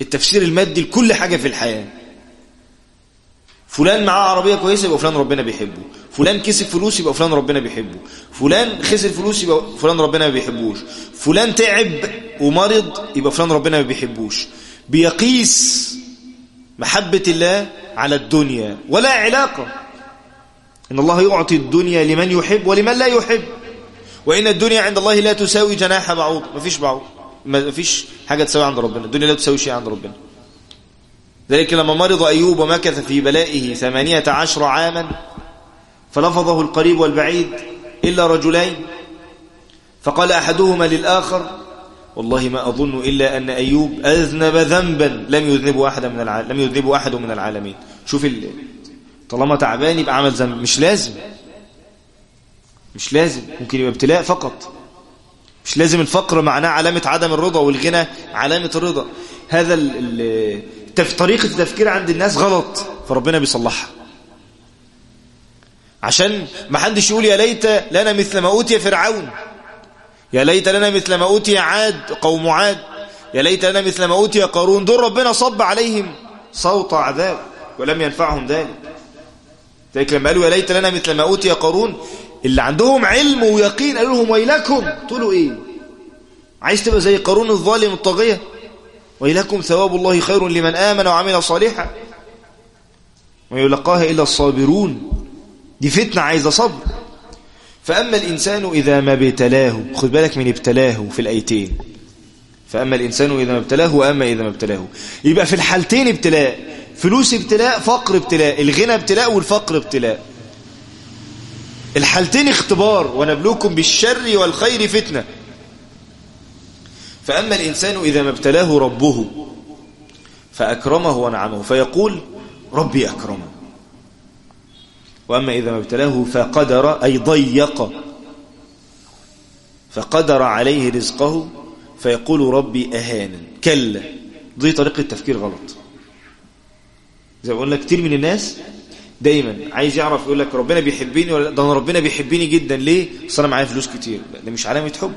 Speaker 1: التفسير المادي لكل حاجة في الحياة. فلان معاه عربية كويسة يبقى فلان ربنا بيحبه. فلان كسب فلوس يبقى فلان ربنا بيحبه. فلان خسر فلوس يبقى فلان ربنا ما بيحبوش. فلان تعب ومرض يبقى فلان ربنا ما بيحبوش. بيقيس محبة الله على الدنيا. ولا علاقة. إن الله يعطي الدنيا لمن يحب ولمن لا يحب. وإن الدنيا عند الله لا تساوي جناح بعوض. ما فيش بعوض. ما فيش حاجة تساوي عند ربنا. الدنيا لا تساوي شيء عند ربنا. ذلك لما مرض أيوب ومكث في بلائه ثمانية عشر عاما فلفظه القريب والبعيد إلا رجلين. فقال أحدهما للآخر والله ما أظن إلا أن أيوب أذنب ذنبا. لم يذنبه أحد من العالم لم يذنبه أحد من العالمين. شوف ال... طالما تعبان يبقى عمل ذنب. مش لازم. مش لازم ممكن يبقى ابتلاء فقط. مش لازم الفقر معناه علامة عدم الرضا والغنى علامة الرضا. هذا. طريقة التفكير عند الناس غلط فربنا بيصلحها. عشان ما حدش يقول يا ليت لنا مثل ما أوتي فرعون. يا ليت لنا مثل ما أوتي عاد قوم عاد. يا ليت لنا مثل ما أوتي قارون. دول ربنا صب عليهم صوت عذاب ولم ينفعهم ذلك. ذلك لما قالوا يا ليت لنا مثل ما أوتي قارون. اللي عندهم علم ويقين قالوا لهم ويلكم. تقولوا إيه؟ عايز تبقى زي قارون الظالم الطاغية؟ ويلكم ثواب الله خير لمن آمن وعمل صالحا. ويلقاها إلا الصابرون. دي فتنة عايزة صبر. فأما الإنسان إذا ما ابتلاه خد بالك من ابتلاه في الأيتين. فأما الإنسان إذا ما ابتلاه وأما إذا ما ابتلاه. يبقى في الحالتين ابتلاء. فلوس ابتلاء فقر ابتلاء. الغنى ابتلاء والفقر ابتلاء. الحالتين اختبار ونبلوكم بالشر والخير فتنة. فأما الإنسان إذا ما ابتلاه ربه فأكرمه ونعمه فيقول ربي أكرمه. وأما إذا ما ابتلاه فقدر أي ضيق فقدر عليه رزقه فيقول ربي أهانا كلا دي طريقة تفكير غلط. زي ما قلنا كتير من الناس دايما. عايز يعرف يقول لك ربنا بيحبني ولا ده أنا ربنا بيحبني جدا. ليه؟ أصل أنا معايا فلوس كتير. ده مش علامة حب.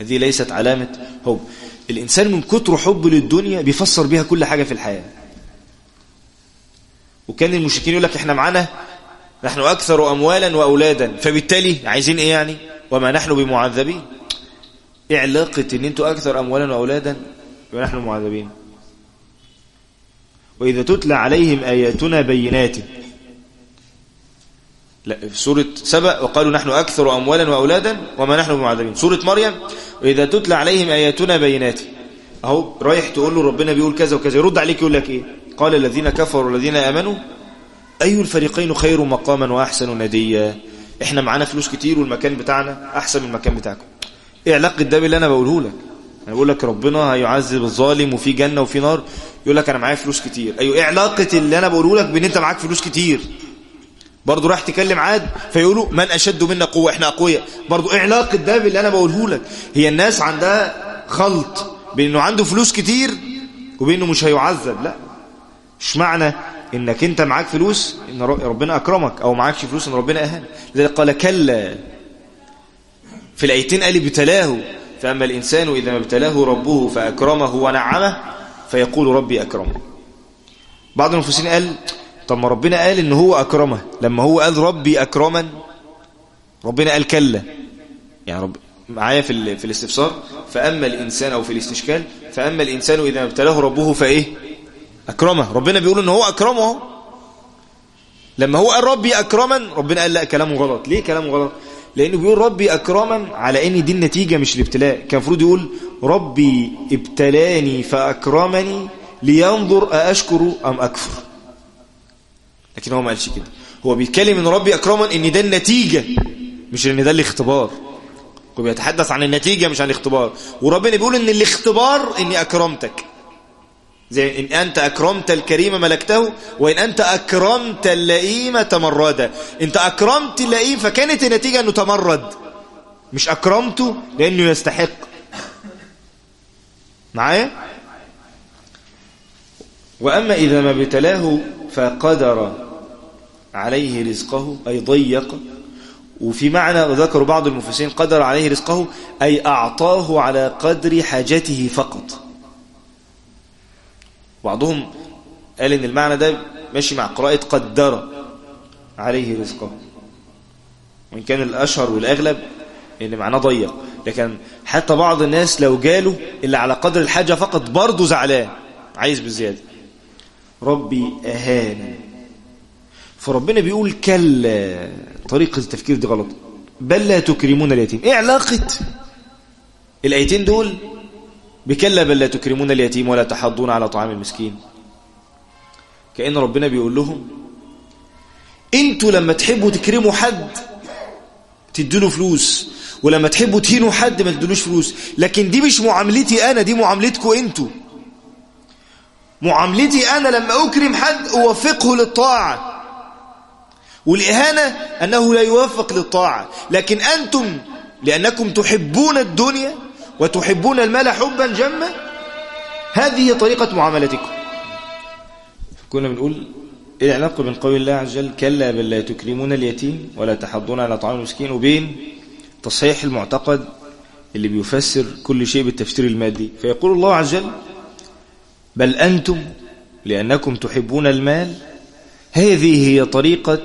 Speaker 1: هذه ليست علامة حب. الإنسان من كتر حبه للدنيا بيفسر بيها كل حاجة في الحياة. وكان المشركين يقول لك إحنا معانا نحن أكثر اموالا وأولادا. فبالتالي عايزين إيه يعني؟ وما نحن بمعذبين. إيه علاقه إن أنتوا أكثر اموالا وأولادا ونحن معذبين. وإذا تتلى عليهم آياتنا بينات. لا في سورة سبأ وقالوا نحن أكثر أموالا وأولادا وما نحن بمعذبين. سورة مريم وإذا تتلى عليهم آياتنا بينات. أهو رايح تقول له ربنا بيقول كذا وكذا يرد عليك يقول لك إيه؟ قال الذين كفروا والذين آمنوا أي الفريقين خير مقاما وأحسن نديا؟ إحنا معانا فلوس كتير والمكان بتاعنا أحسن من المكان بتاعكم. إيه علاقة ده باللي أنا بقوله لك. أنا بقول لك ربنا هيعذب الظالم وفي جنة وفي نار. يقول لك أنا معايا فلوس كتير. أيوة إيه علاقة اللي أنا بقوله لك بأن أنت معاك فلوس كتير؟ برضه راح تكلم عاد فيقولوا من أشد منا قوة إحنا أقوياء. برضه إيه علاقة ده باللي أنا بقوله لك؟ هي الناس عندها خلط بأنه عنده فلوس كتير وبأنه مش هيعذب. لا. مش معنى إنك أنت معاك فلوس إن ربنا أكرمك أو معاكش فلوس إن ربنا اهان لذلك قال كلا. في الآيتين قال ابتلاه. فأما الإنسان إذا ما ابتلاه ربه فأكرمه ونعمه فيقول ربي أكرمه. بعض المفسرين قال طب ما ربنا قال إن هو أكرمه. لما هو قال ربي اكرما ربنا قال كلا. يعني رب معايا في في الاستفسار فأما الإنسان أو في الاستشكال فأما الإنسان إذا ما ابتلاه ربه فإيه؟ أكرمه. ربنا بيقول إن هو أكرمه. لما هو قال ربي أكرما ربنا قال لا كلامه غلط. ليه كلامه غلط؟ لأنه بيقول ربي أكرما على أن دي النتيجة مش الابتلاء. كان المفروض يقول ربي ابتلاني فأكرمني لينظر أأشكر أم أكفر. لكن هو ما قالش كده. هو بيتكلم إن ربي أكرما إن ده النتيجة مش إن ده الاختبار. هو بيتحدث عن النتيجة مش عن الاختبار. وربنا بيقول إن الاختبار إني أكرمتك. زي إن أنت أكرمت الكريم ملكته وإن أنت أكرمت اللئيم تمرد. أنت أكرمت اللئيم فكانت النتيجة أنه تمرد. مش أكرمته لأنه يستحق. معايا؟ وأما إذا ما ابتلاه فقدر عليه رزقه أي ضيق. وفي معنى ذكر بعض المفسرين قدر عليه رزقه أي أعطاه على قدر حاجته فقط. بعضهم قال إن المعنى ده ماشي مع قراءة قدر عليه رزقه. وإن كان الأشهر والأغلب إن معناه ضيق. لكن حتى بعض الناس لو جاله اللي على قدر الحاجة فقط برضه زعلان. عايز بالزيادة ربي أهان فربنا بيقول كلا. طريقة التفكير دي غلط. بل لا تكرمون اليتيم. إيه علاقة؟ الآيتين دول بكلا بل لا تكرمون اليتيم ولا تحضون على طعام المسكين. كأن ربنا بيقول لهم أنتوا لما تحبوا تكرموا حد تديله فلوس ولما تحبوا تهينوا حد ما تدلوش فلوس. لكن دي مش معاملتي أنا دي معاملتكم أنتوا. معاملتي أنا لما أكرم حد أوفقه للطاعة. والإهانة أنه لا يوفق للطاعة. لكن أنتم لأنكم تحبون الدنيا وتحبون المال حبا جما هذه طريقة معاملتكم. كنا بنقول إيه العلاقة بين قول الله عز وجل كلا بل لا تكرمون اليتيم ولا تحضون على طعام المسكين وبين تصحيح المعتقد اللي بيفسر كل شيء بالتفسير المادي. فيقول الله عز وجل بل أنتم لأنكم تحبون المال هذه هي طريقة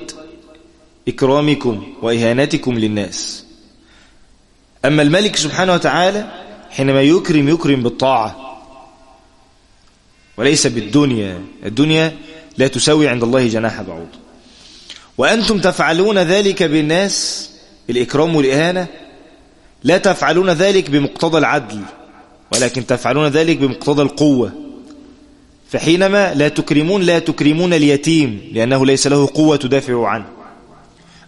Speaker 1: إكرامكم وإهانتكم للناس. أما الملك سبحانه وتعالى حينما يكرم يكرم بالطاعة. وليس بالدنيا. الدنيا لا تساوي عند الله جناح بعوض. وأنتم تفعلون ذلك بالناس الإكرام والإهانة لا تفعلون ذلك بمقتضى العدل ولكن تفعلون ذلك بمقتضى القوة. فحينما لا تكرمون لا تكرمون اليتيم لأنه ليس له قوة تدافع عنه.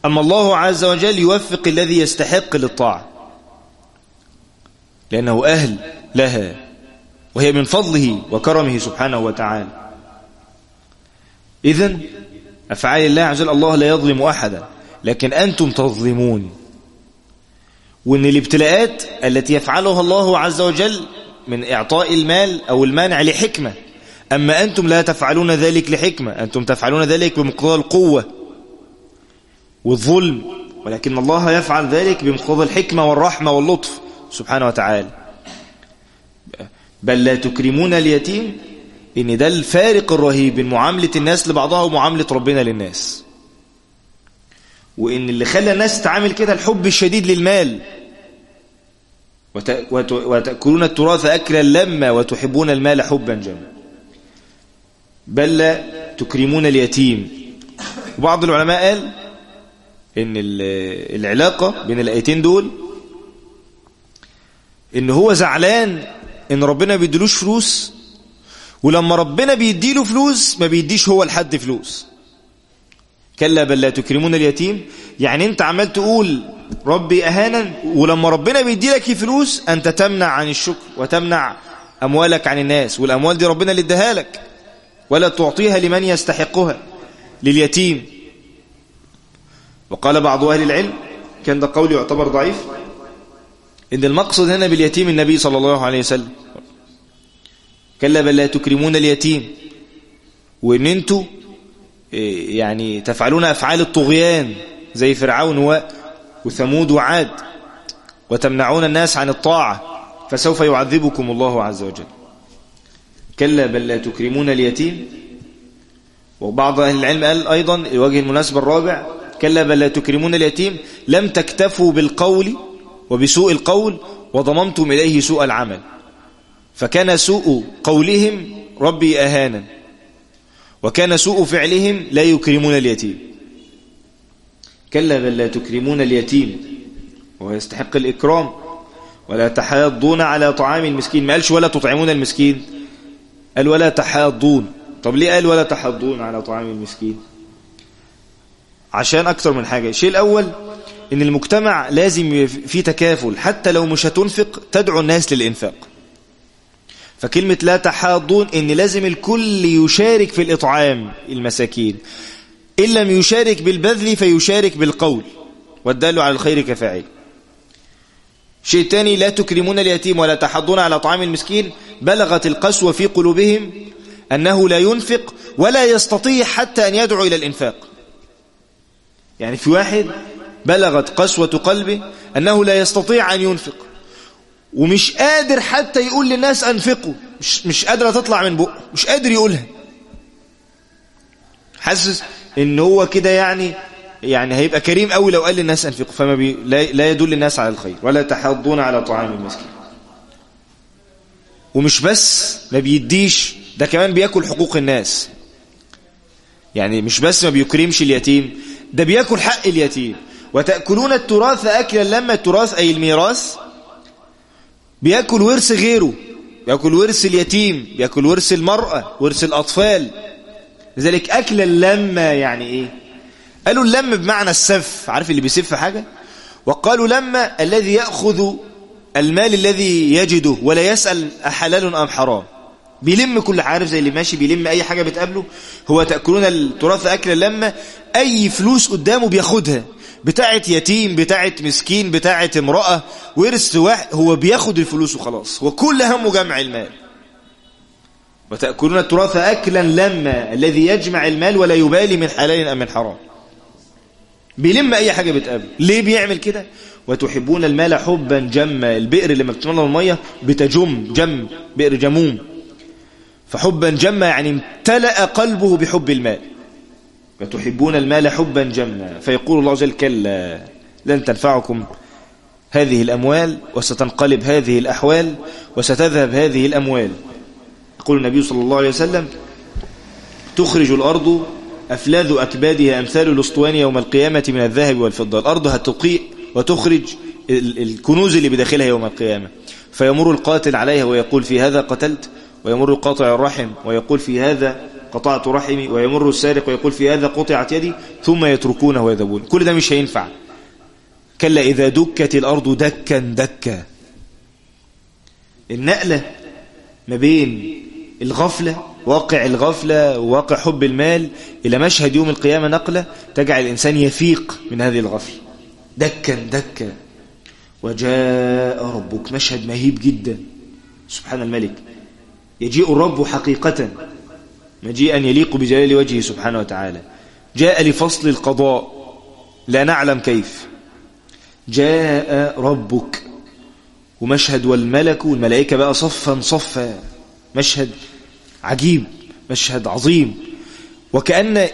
Speaker 1: أما الله عز وجل يوفق الذي يستحق للطاعة لأنه أهل لها وهي من فضله وكرمه سبحانه وتعالى. إذن أفعال الله عز وجل الله لا يظلم أحدا. لكن أنتم تظلمون. وأن الابتلاءات التي يفعلها الله عز وجل من إعطاء المال أو المانع لحكمة. أما أنتم لا تفعلون ذلك لحكمة. أنتم تفعلون ذلك بمقتضى القوة والظلم. ولكن الله يفعل ذلك بمقتضى الحكمة والرحمة واللطف سبحانه وتعالى. بل لا تكرمون اليتيم إن ده الفارق الرهيب بين معاملة الناس لبعضها ومعاملة ربنا للناس. وإن اللي خلى الناس تتعامل كده الحب الشديد للمال. وتأكلون التراث أكلا لما وتحبون المال حبا جما. بل تكرمون اليتيم. وبعض العلماء قال إن العلاقة بين الآيتين دول إن هو زعلان إن ربنا بيدلوش فلوس ولما ربنا بيديله فلوس ما بيديش هو لحد فلوس. كلا بل لا تكرمون اليتيم. يعني انت عمال تقول ربي اهانا ولما ربنا بيدي لك فلوس أنت تمنع عن الشكر وتمنع أموالك عن الناس والأموال دي ربنا اللي اداها لك ولا تعطيها لمن يستحقها لليتيم. وقال بعض أهل العلم كان ده قول يعتبر ضعيف إن المقصد هنا باليتيم النبي صلى الله عليه وسلم. كلا بل لا تكرمون اليتيم. وإن أنتوا يعني تفعلون أفعال الطغيان زي فرعون وثمود وعاد وتمنعون الناس عن الطاعة فسوف يعذبكم الله عز وجل. كلا بل لا تكرمون اليتيم. وبعض أهل العلم قال أيضا الوجه المناسب الرابع كلا بل لا تكرمون اليتيم. لم تكتفوا بالقول وبسوء القول وضممتم إليه سوء العمل. فكان سوء قولهم ربي أهانا. وكان سوء فعلهم لا يكرمون اليتيم. كلا بل لا تكرمون اليتيم وهو يستحق الإكرام. ولا تحاضون على طعام المسكين. ما قالش ولا تطعمون المسكين؟ قال ولا تحاضون. طب ليه قال ولا تحاضون على طعام المسكين؟ عشان أكثر من حاجة. الشيء الأول إن المجتمع لازم في تكافل. حتى لو مش هتنفق تدعو الناس للإنفاق. فكلمة لا تحاضون إن لازم الكل يشارك في الإطعام المساكين. إن لم يشارك بالبذل فيشارك بالقول. والدال على الخير كفاعل. شيء تاني لا تكرمون اليتيم ولا تحضون على طعام المسكين. بلغت القسوة في قلوبهم أنه لا ينفق ولا يستطيع حتى أن يدعو إلى الإنفاق. يعني في واحد بلغت قسوة قلبه أنه لا يستطيع أن ينفق. ومش قادر حتى يقول للناس أنفقوا. مش, مش قادرة تطلع من بقه مش قادر يقولها. حاسس إن هو كده يعني يعني هيبقى كريم قوي لو قال للناس أنفقوا. فما بي لا, لا يدل الناس على الخير. ولا تحضون على طعام المسكين. ومش بس ما بيديش ده كمان بياكل حقوق الناس. يعني مش بس ما بيكرمش اليتيم ده بياكل حق اليتيم. وتأكلون التراث أكلا لما التراث أي الميراث؟ بياكل ورث غيره بياكل ورث اليتيم بياكل ورث المرأة ورث الأطفال. لذلك أكل اللمة يعني إيه؟ قالوا اللم بمعنى السف. عارف اللي بيسف حاجة؟ وقالوا لما الذي يأخذ المال الذي يجده ولا يسأل أحلال أم حرام. بيلم كل عارف زي اللي ماشي بيلم أي حاجة بتقابله؟ هو تأكلون التراث أكل لما أي فلوس قدامه بياخدها. بتاعت يتيم بتاعت مسكين بتاعت امرأة ورث واحد هو بياخد الفلوس وخلاص. وكل همه جمع المال. وتأكلون التراث أكلا لما الذي يجمع المال ولا يبالي من حلال أم من حرام. بيلم أي حاجة بتقابل. ليه بيعمل كده؟ وتحبون المال حبا جما. البئر لما بتملى المية بتجم جم بئر جموم. فحبا جما يعني امتلأ قلبه بحب المال. وتحبون المال حبا جما فيقول الله وجل كلا لن تنفعكم هذه الأموال وستنقلب هذه الأحوال وستذهب هذه الأموال. يقول النبي صلى الله عليه وسلم تخرج الأرض أفلاذ أكبادها أمثال الأسطوان يوم القيامة من الذهب والفضة. الأرض هتقيء وتخرج الكنوز اللي بداخلها يوم القيامة. فيمر القاتل عليها ويقول في هذا قتلت ويمر قاطع الرحم ويقول في هذا قطعت رحمي ويمر السارق ويقول في هذا قطعت يدي ثم يتركونه ويذهبون. كل ده مش هينفع. كلا إذا دكت الأرض دكا دكا. النقلة ما بين الغفلة واقع الغفلة وواقع حب المال إلى مشهد يوم القيامة نقلة تجعل الإنسان يفيق من هذه الغفلة. دكا دكا. وجاء ربك. مشهد مهيب جدا. سبحان الملك. يجيء الرب حقيقة. مجيئا يليق بجلال وجهه سبحانه وتعالى. جاء لفصل القضاء. لا نعلم كيف. جاء ربك. ومشهد والملك والملائكة بقى صفا صفا. مشهد عجيب مشهد عظيم. وكأن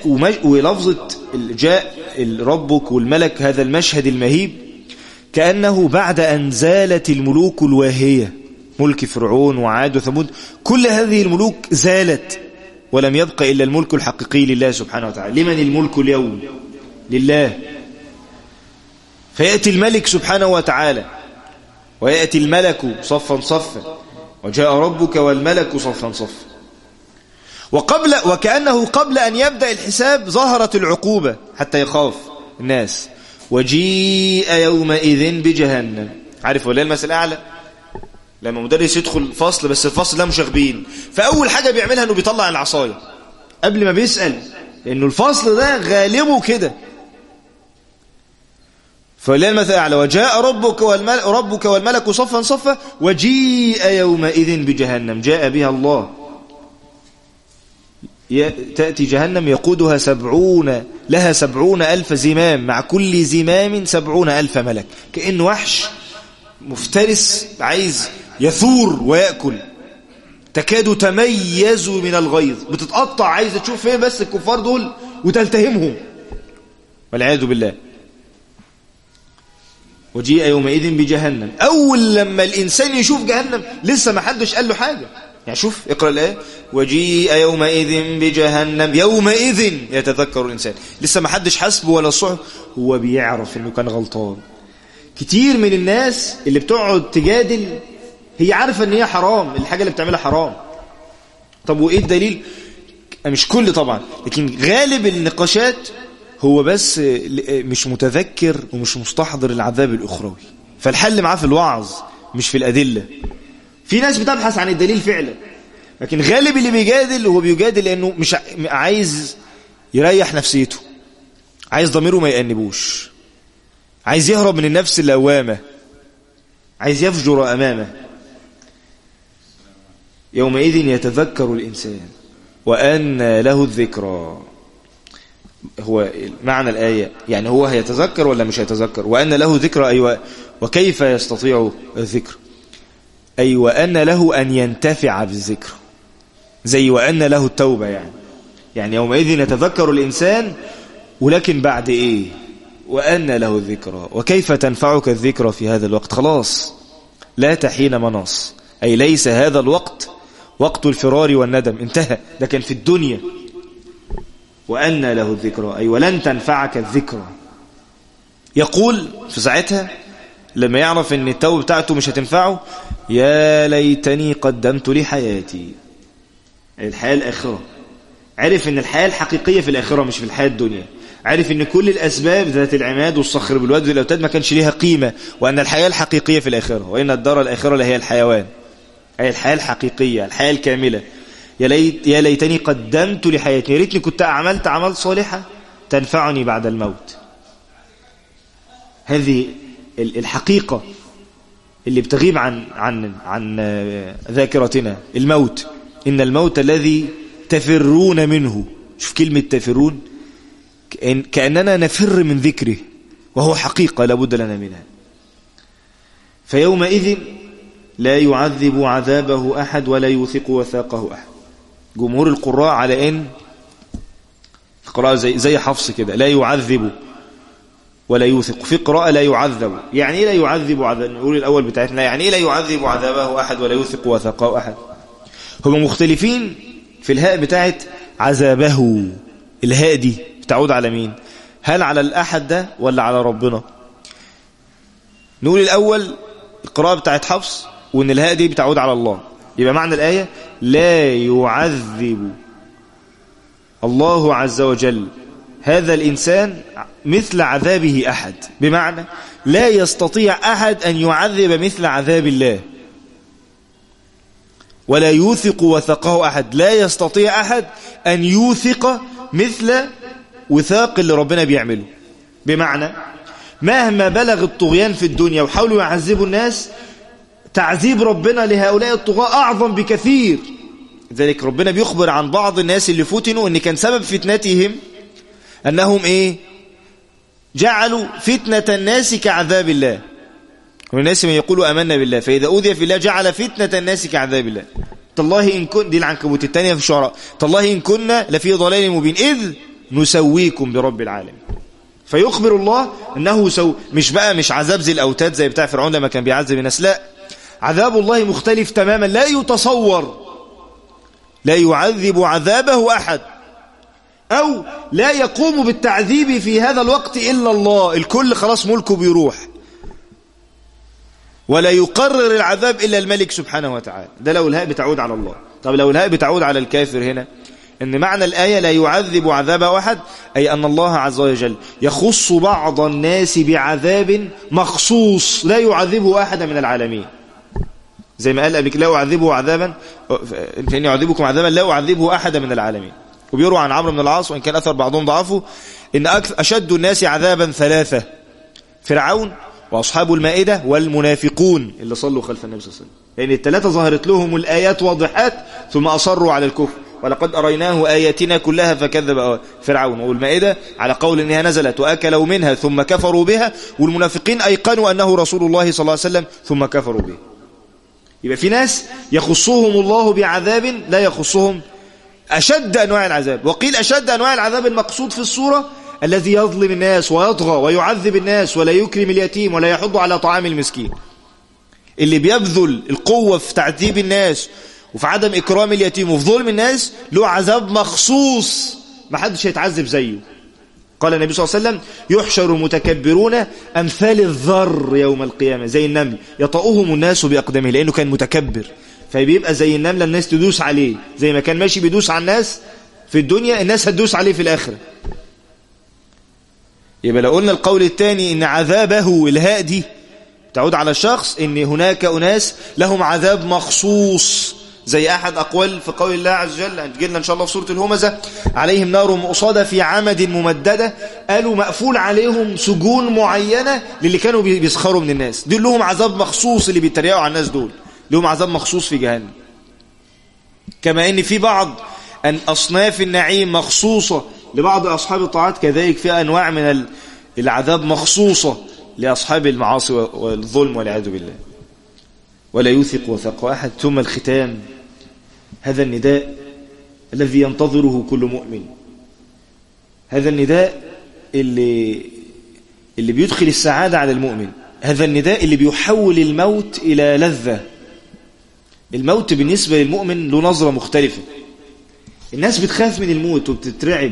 Speaker 1: ولفظة جاء ربك والملك هذا المشهد المهيب. كأنه بعد أن زالت الملوك الواهية. ملك فرعون وعاد وثمود. كل هذه الملوك زالت. ولم يبق إلا الملك الحقيقي لله سبحانه وتعالى. لمن الملك اليوم؟ لله. فيأتي الملك سبحانه وتعالى ويأتي الملك صفا صفا وجاء ربك والملك صفا صفا. وقبل وكأنه قبل أن يبدأ الحساب ظهرت العقوبة حتى يخاف الناس. وجيء يومئذ بجهنم. عارف ولا المثل الأعلى؟ لما مدرس يدخل فصل بس الفصل ده مشاغبين. فأول حاجة بيعملها أنه بيطلع العصاية. قبل ما بيسأل لأنه الفصل ده غالبه كده. فلله المثل الأعلى وجاء ربك والملك, ربك والملك صفا صفا وجيء يومئذ بجهنم. جاء بها الله. تأتي جهنم يقودها سبعون لها سبعون ألف زمام. مع كل زمام سبعون ألف ملك. كأنه وحش مفترس عايز يثور ويأكل. تكاد تميز من الغيظ. بتتقطع عايزة تشوف فين بس الكفار دول وتلتهمهم. والعياذ بالله. وجيء يومئذ بجهنم. أول لما الإنسان يشوف جهنم لسه ما حدش قال له حاجة. يعني شوف اقرأ الآية. وجيء يومئذ بجهنم. يومئذ يتذكر الإنسان. لسه ما حدش حسبه ولا صحه هو بيعرف إنه كان غلطان. كتير من الناس اللي بتقعد تجادل هي عارفة إن هي حرام الحاجة اللي بتعملها حرام. طب وإيه الدليل؟ مش كل طبعا لكن غالب النقاشات هو بس مش متذكر ومش مستحضر العذاب الأخروي. فالحل معاه في الوعظ مش في الأدلة. في ناس بتبحث عن الدليل فعلا لكن غالب اللي بيجادل هو بيجادل لأنه مش عايز يريح نفسيته. عايز ضميره ما يأنبوش. عايز يهرب من النفس اللوامة. عايز يفجر أمامه. يومئذ يتذكر الإنسان وأن له الذكرى. هو معنى الآية يعني هو هيتذكر ولا مش هيتذكر؟ وأن له ذكرى أيوة وكيف يستطيع الذكر؟ أي وأن له أن ينتفع بالذكر. زي وأن له التوبة يعني. يعني يومئذ يتذكر الإنسان ولكن بعد إيه؟ وأن له الذكرى. وكيف تنفعك الذكرى في هذا الوقت؟ خلاص لا تحين مناص. أي ليس هذا الوقت وقت الفرار والندم. انتهى. ده كان في الدنيا. وأن له الذكرى. أي ولن تنفعك الذكرى. يقول في ساعتها لما يعرف إن التوبة بتاعته مش هتنفعه يا ليتني قدمت لحياتي. الحياة الآخرة. عرف إن الحياة الحقيقية في الآخرة مش في الحياة الدنيا. عرف إن كل الأسباب ذات العماد والصخر بالواد والأوتاد ما كانش ليها قيمة وأن الحياة الحقيقية في الآخرة وإن الدار الآخرة لهي الحيوان. أي الحياة الحقيقية الحياة الكاملة. يا, ليت يا ليتني قدمت لحياتي. يا ريتني كنت عملت عمل صالحة تنفعني بعد الموت. هذه الحقيقة اللي بتغيب عن عن عن ذاكرتنا. الموت. إن الموت الذي تفرون منه. شوف كلمة تفرون. كأننا نفر من ذكره وهو حقيقة لابد لنا منها. فيومئذ لا يعذب عذابه أحد ولا يوثق وثاقه أحد. جمهور القراء على إن القراءة زي, زي حفص كده لا يعذب ولا يوثق. في قراءة لا يعذب. يعني إيه لا يعذب عذاب؟ نقول الأول بتاعتنا. يعني إيه لا يعذب عذابه أحد ولا يوثق وثاقه أحد؟ هم مختلفين في الهاء بتاعت عذابه. الهاء دي بتعود على مين؟ هل على الأحد ده ولا على ربنا؟ نقول الأول القراءة بتاعت حفص. وإن الهاء دي بتعود على الله. يبقى معنى الآية لا يعذب الله عز وجل هذا الإنسان مثل عذابه أحد. بمعنى لا يستطيع أحد أن يعذب مثل عذاب الله. ولا يوثق وثقه أحد. لا يستطيع أحد أن يوثق مثل وثاق اللي ربنا بيعمله. بمعنى مهما بلغ الطغيان في الدنيا وحاولوا يعذبوا الناس تعذيب ربنا لهؤلاء الطغاة أعظم بكثير. ذلك ربنا بيخبر عن بعض الناس اللي فتنوا إن كان سبب فتنتهم أنهم إيه؟ جعلوا فتنة الناس كعذاب الله. والناس من يقولوا آمنا بالله فإذا أوذي في الله جعل فتنة الناس كعذاب الله. تالله إن كن دي العنكبوت الثانية في الشعراء. تالله إن كنا لفي ضلال مبين إذ نسويكم برب العالمين. فيخبر الله أنه سو مش بقى مش عذاب زي الأوتاد زي بتاع فرعون لما كان بيعذب الناس لا. عذاب الله مختلف تماما. لا يتصور لا يعذب عذابه أحد أو لا يقوم بالتعذيب في هذا الوقت إلا الله. الكل خلاص ملكه بيروح. ولا يقرر العذاب إلا الملك سبحانه وتعالى. ده لو الهاء بتعود على الله. طب لو الهاء بتعود على الكافر هنا إن معنى الآية لا يعذب عذاب أحد أي أن الله عز وجل يخص بعض الناس بعذاب مخصوص لا يعذبه أحد من العالمين. زي ما قال قبل لا أعذبه عذابا فإني أعذبكم عذابا لا أعذبه أحد من العالمين. وبيروى عن عمرو بن العاص وإن كان أثر بعضهم ضعفه إن أشد الناس عذابا ثلاثة فرعون وأصحاب المائدة والمنافقون اللي صلوا خلف النبي صلى الله عليه وسلم. لأن الثلاثة ظهرت لهم الآيات واضحات ثم أصروا على الكفر. ولقد أريناه آياتنا كلها فكذب فرعون. والمائدة على قول إنها نزلت وأكلوا منها ثم كفروا بها والمنافقين أيقنوا أنه رسول الله صلى الله عليه وسلم ثم كفروا به. يبقى في ناس يخصهم الله بعذاب لا يخصهم أشد أنواع العذاب. وقيل أشد أنواع العذاب المقصود في الصورة الذي يظلم الناس ويطغى ويعذب الناس ولا يكرم اليتيم ولا يحض على طعام المسكين. اللي بيبذل القوة في تعذيب الناس وفي عدم إكرام اليتيم وفي ظلم الناس له عذاب مخصوص. ما حدش هيتعذب زيه. قال النبي صلى الله عليه وسلم يحشر المتكبرون أمثال الذر يوم القيامة زي النمل يطأهم الناس بأقدامه لأنه كان متكبر. فبيبقى زي النملة الناس تدوس عليه زي ما كان ماشي بيدوس على الناس في الدنيا الناس هتدوس عليه في الآخرة. يبقى لو قلنا القول الثاني إن عذابه الهاء دي تعود على الشخص إن هناك أناس لهم عذاب مخصوص. زي أحد أقوال في قول الله عز وجل هنجيلنا إن شاء الله في سورة الهمزة عليهم نار مؤصدة في عمد ممددة قالوا مقفول عليهم سجون معينة للي كانوا بيسخروا من الناس. دول لهم عذاب مخصوص اللي بيتريقوا على الناس دول. لهم عذاب مخصوص في جهنم. كما إن في بعض أن أصناف النعيم مخصوصة لبعض أصحاب الطاعات كذلك في أنواع من العذاب مخصوصة لأصحاب المعاصي والظلم والعياذ بالله. ولا يوثق وثق أحد. ثم الختام. هذا النداء الذي ينتظره كل مؤمن. هذا النداء اللي اللي بيدخل السعادة على المؤمن. هذا النداء اللي بيحول الموت إلى لذة. الموت بالنسبة للمؤمن له نظرة مختلفة. الناس بتخاف من الموت وبتترعب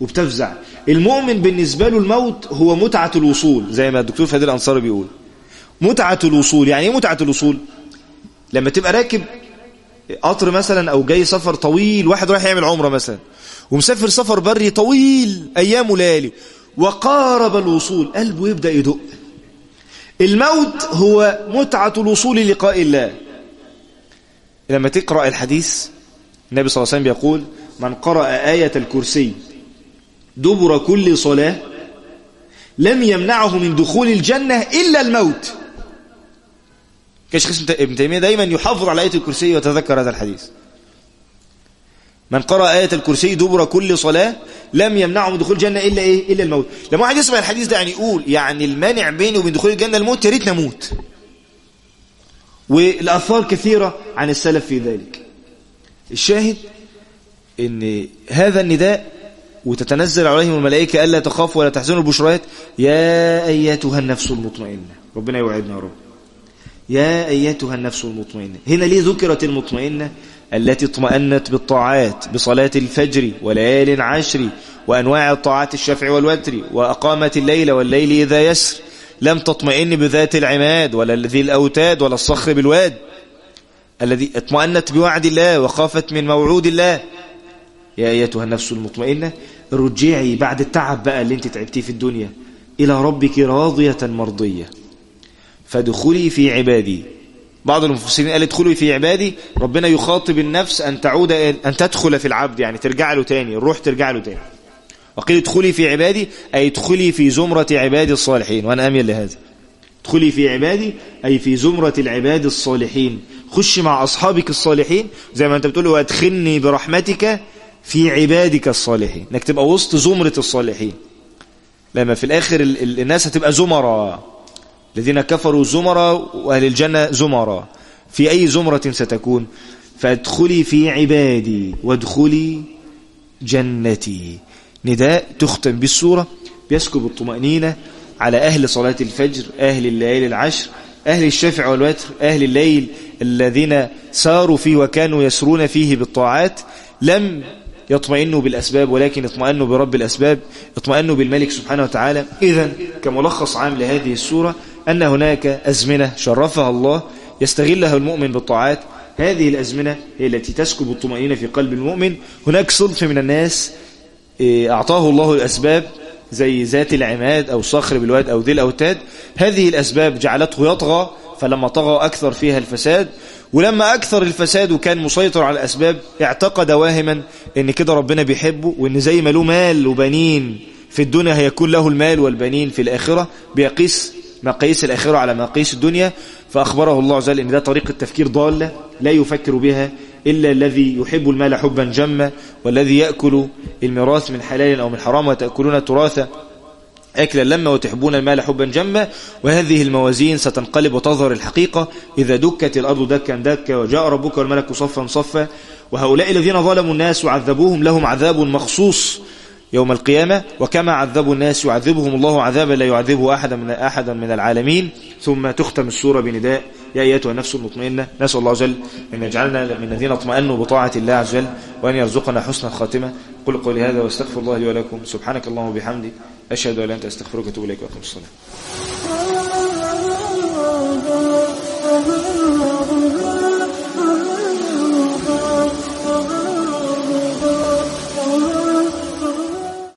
Speaker 1: وبتفزع. المؤمن بالنسبة له الموت هو متعة الوصول زي ما الدكتور فادي الأنصاري بيقول. متعة الوصول يعني إيه متعة الوصول؟ لما تبقى راكب قطر مثلا أو جاي سفر طويل واحد رايح يعمل عمرة مثلا ومسافر سفر بري طويل أيام وليالي وقارب الوصول قلبه يبدأ يدق. الموت هو متعة الوصول للقاء الله. لما تقرأ الحديث النبي صلى الله عليه وسلم بيقول من قرأ آية الكرسي دبر كل صلاة لم يمنعه من دخول الجنة إلا الموت. كشخص ابن تيمية دايما يحافظ على آية الكرسي وتذكر هذا الحديث. من قرأ آية الكرسي دبر كل صلاة لم يمنعه من دخول الجنة إلا إيه؟ إلا الموت. لما واحد يسمع الحديث ده يعني يقول يعني المانع بينه وبين دخول الجنة الموت يا ريت نموت والآثار كثيرة عن السلف في ذلك. الشاهد إن هذا النداء وتتنزل عليهم الملائكة ألا تخافوا ولا تحزنوا البشرات يا أيتها النفس المطمئنة. ربنا يوعدنا يا رب. يا أيتها النفس المطمئنة. هنا ليه ذكرت المطمئنة؟ التي اطمأنت بالطاعات بصلاة الفجر وليال عشر وأنواع الطاعات الشفع والوتر وأقامت الليل والليل إذا يسر. لم تطمئن بذات العماد ولا ذي الأوتاد ولا الصخر بالواد. الذي اطمأنت بوعد الله وخافت من موعود الله. يا أيتها النفس المطمئنة رجعي بعد التعب بقى اللي انت تعبتيه في الدنيا. إلى ربك راضية مرضية. فادخلي في عبادي. بعض المفسرين قال ادخلي في عبادي ربنا يخاطب النفس أن تعود أن تدخل في العبد يعني ترجع له تاني الروح ترجع له تاني. وقيل ادخلي في عبادي أي ادخلي في زمرة عبادي الصالحين وأنا أميل لهذا. ادخلي في عبادي أي في زمرة العباد الصالحين. خش مع أصحابك الصالحين زي ما أنت بتقول وأدخلني برحمتك في عبادك الصالحين. إنك تبقى وسط زمرة الصالحين. لما في الآخر ال ال الناس هتبقى زمرة الذين كفروا زمرة وأهل الجنة زمرة في أي زمرة ستكون؟ فادخلي في عبادي وادخلي جنتي. نداء تختم بالسورة. بيسكب الطمأنينة على أهل صلاة الفجر أهل الليل العشر أهل الشفع والوتر أهل الليل الذين ساروا فيه وكانوا يسرون فيه بالطاعات. لم يطمئنوا بالأسباب ولكن اطمئنوا برب الأسباب. اطمئنوا بالملك سبحانه وتعالى. إذا كملخص عام لهذه السورة أن هناك أزمنة شرفها الله يستغلها المؤمن بالطاعات. هذه الأزمنة هي التي تسكب الطمأنينة في قلب المؤمن. هناك صنف من الناس أعطاه الله الأسباب زي ذات العماد أو صخر بالواد أو ذي الأوتاد هذه الأسباب جعلته يطغى فلما طغى أكثر فيها الفساد. ولما أكثر الفساد وكان مسيطر على الأسباب اعتقد واهما إن كده ربنا بيحبه وإن زي ما له مال وبنين في الدنيا هيكون له المال والبنين في الآخرة بيقيس مقاييس الآخرة على مقاييس الدنيا فأخبره الله عز وجل إن ده طريقة تفكير ضالة لا يفكر بها إلا الذي يحب المال حبا جما والذي يأكل الميراث من حلال أو من حرام وتأكلون التراث أكلا لما وتحبون المال حبا جما وهذه الموازين ستنقلب وتظهر الحقيقة. إذا دكت الأرض دكا دكا وجاء ربك والملك صفا صفا وهؤلاء الذين ظلموا الناس وعذبوهم لهم عذاب مخصوص. يوم القيامة وكما عذبوا الناس يعذبهم الله عذابا لا يعذبه أحدا من أحدا من العالمين. ثم تختم السورة بنداء. يا أيتها النفس المطمئنة نسأل الله عز وجل أن يجعلنا من الذين اطمأنوا بطاعة الله عز وجل وأن يرزقنا حسن الخاتمة. قل قولي هذا واستغفر الله لي ولكم. سبحانك اللهم وبحمدك. أشهد أن لا أنت أستغفرك وأتوب إليك وأقم الصلاة.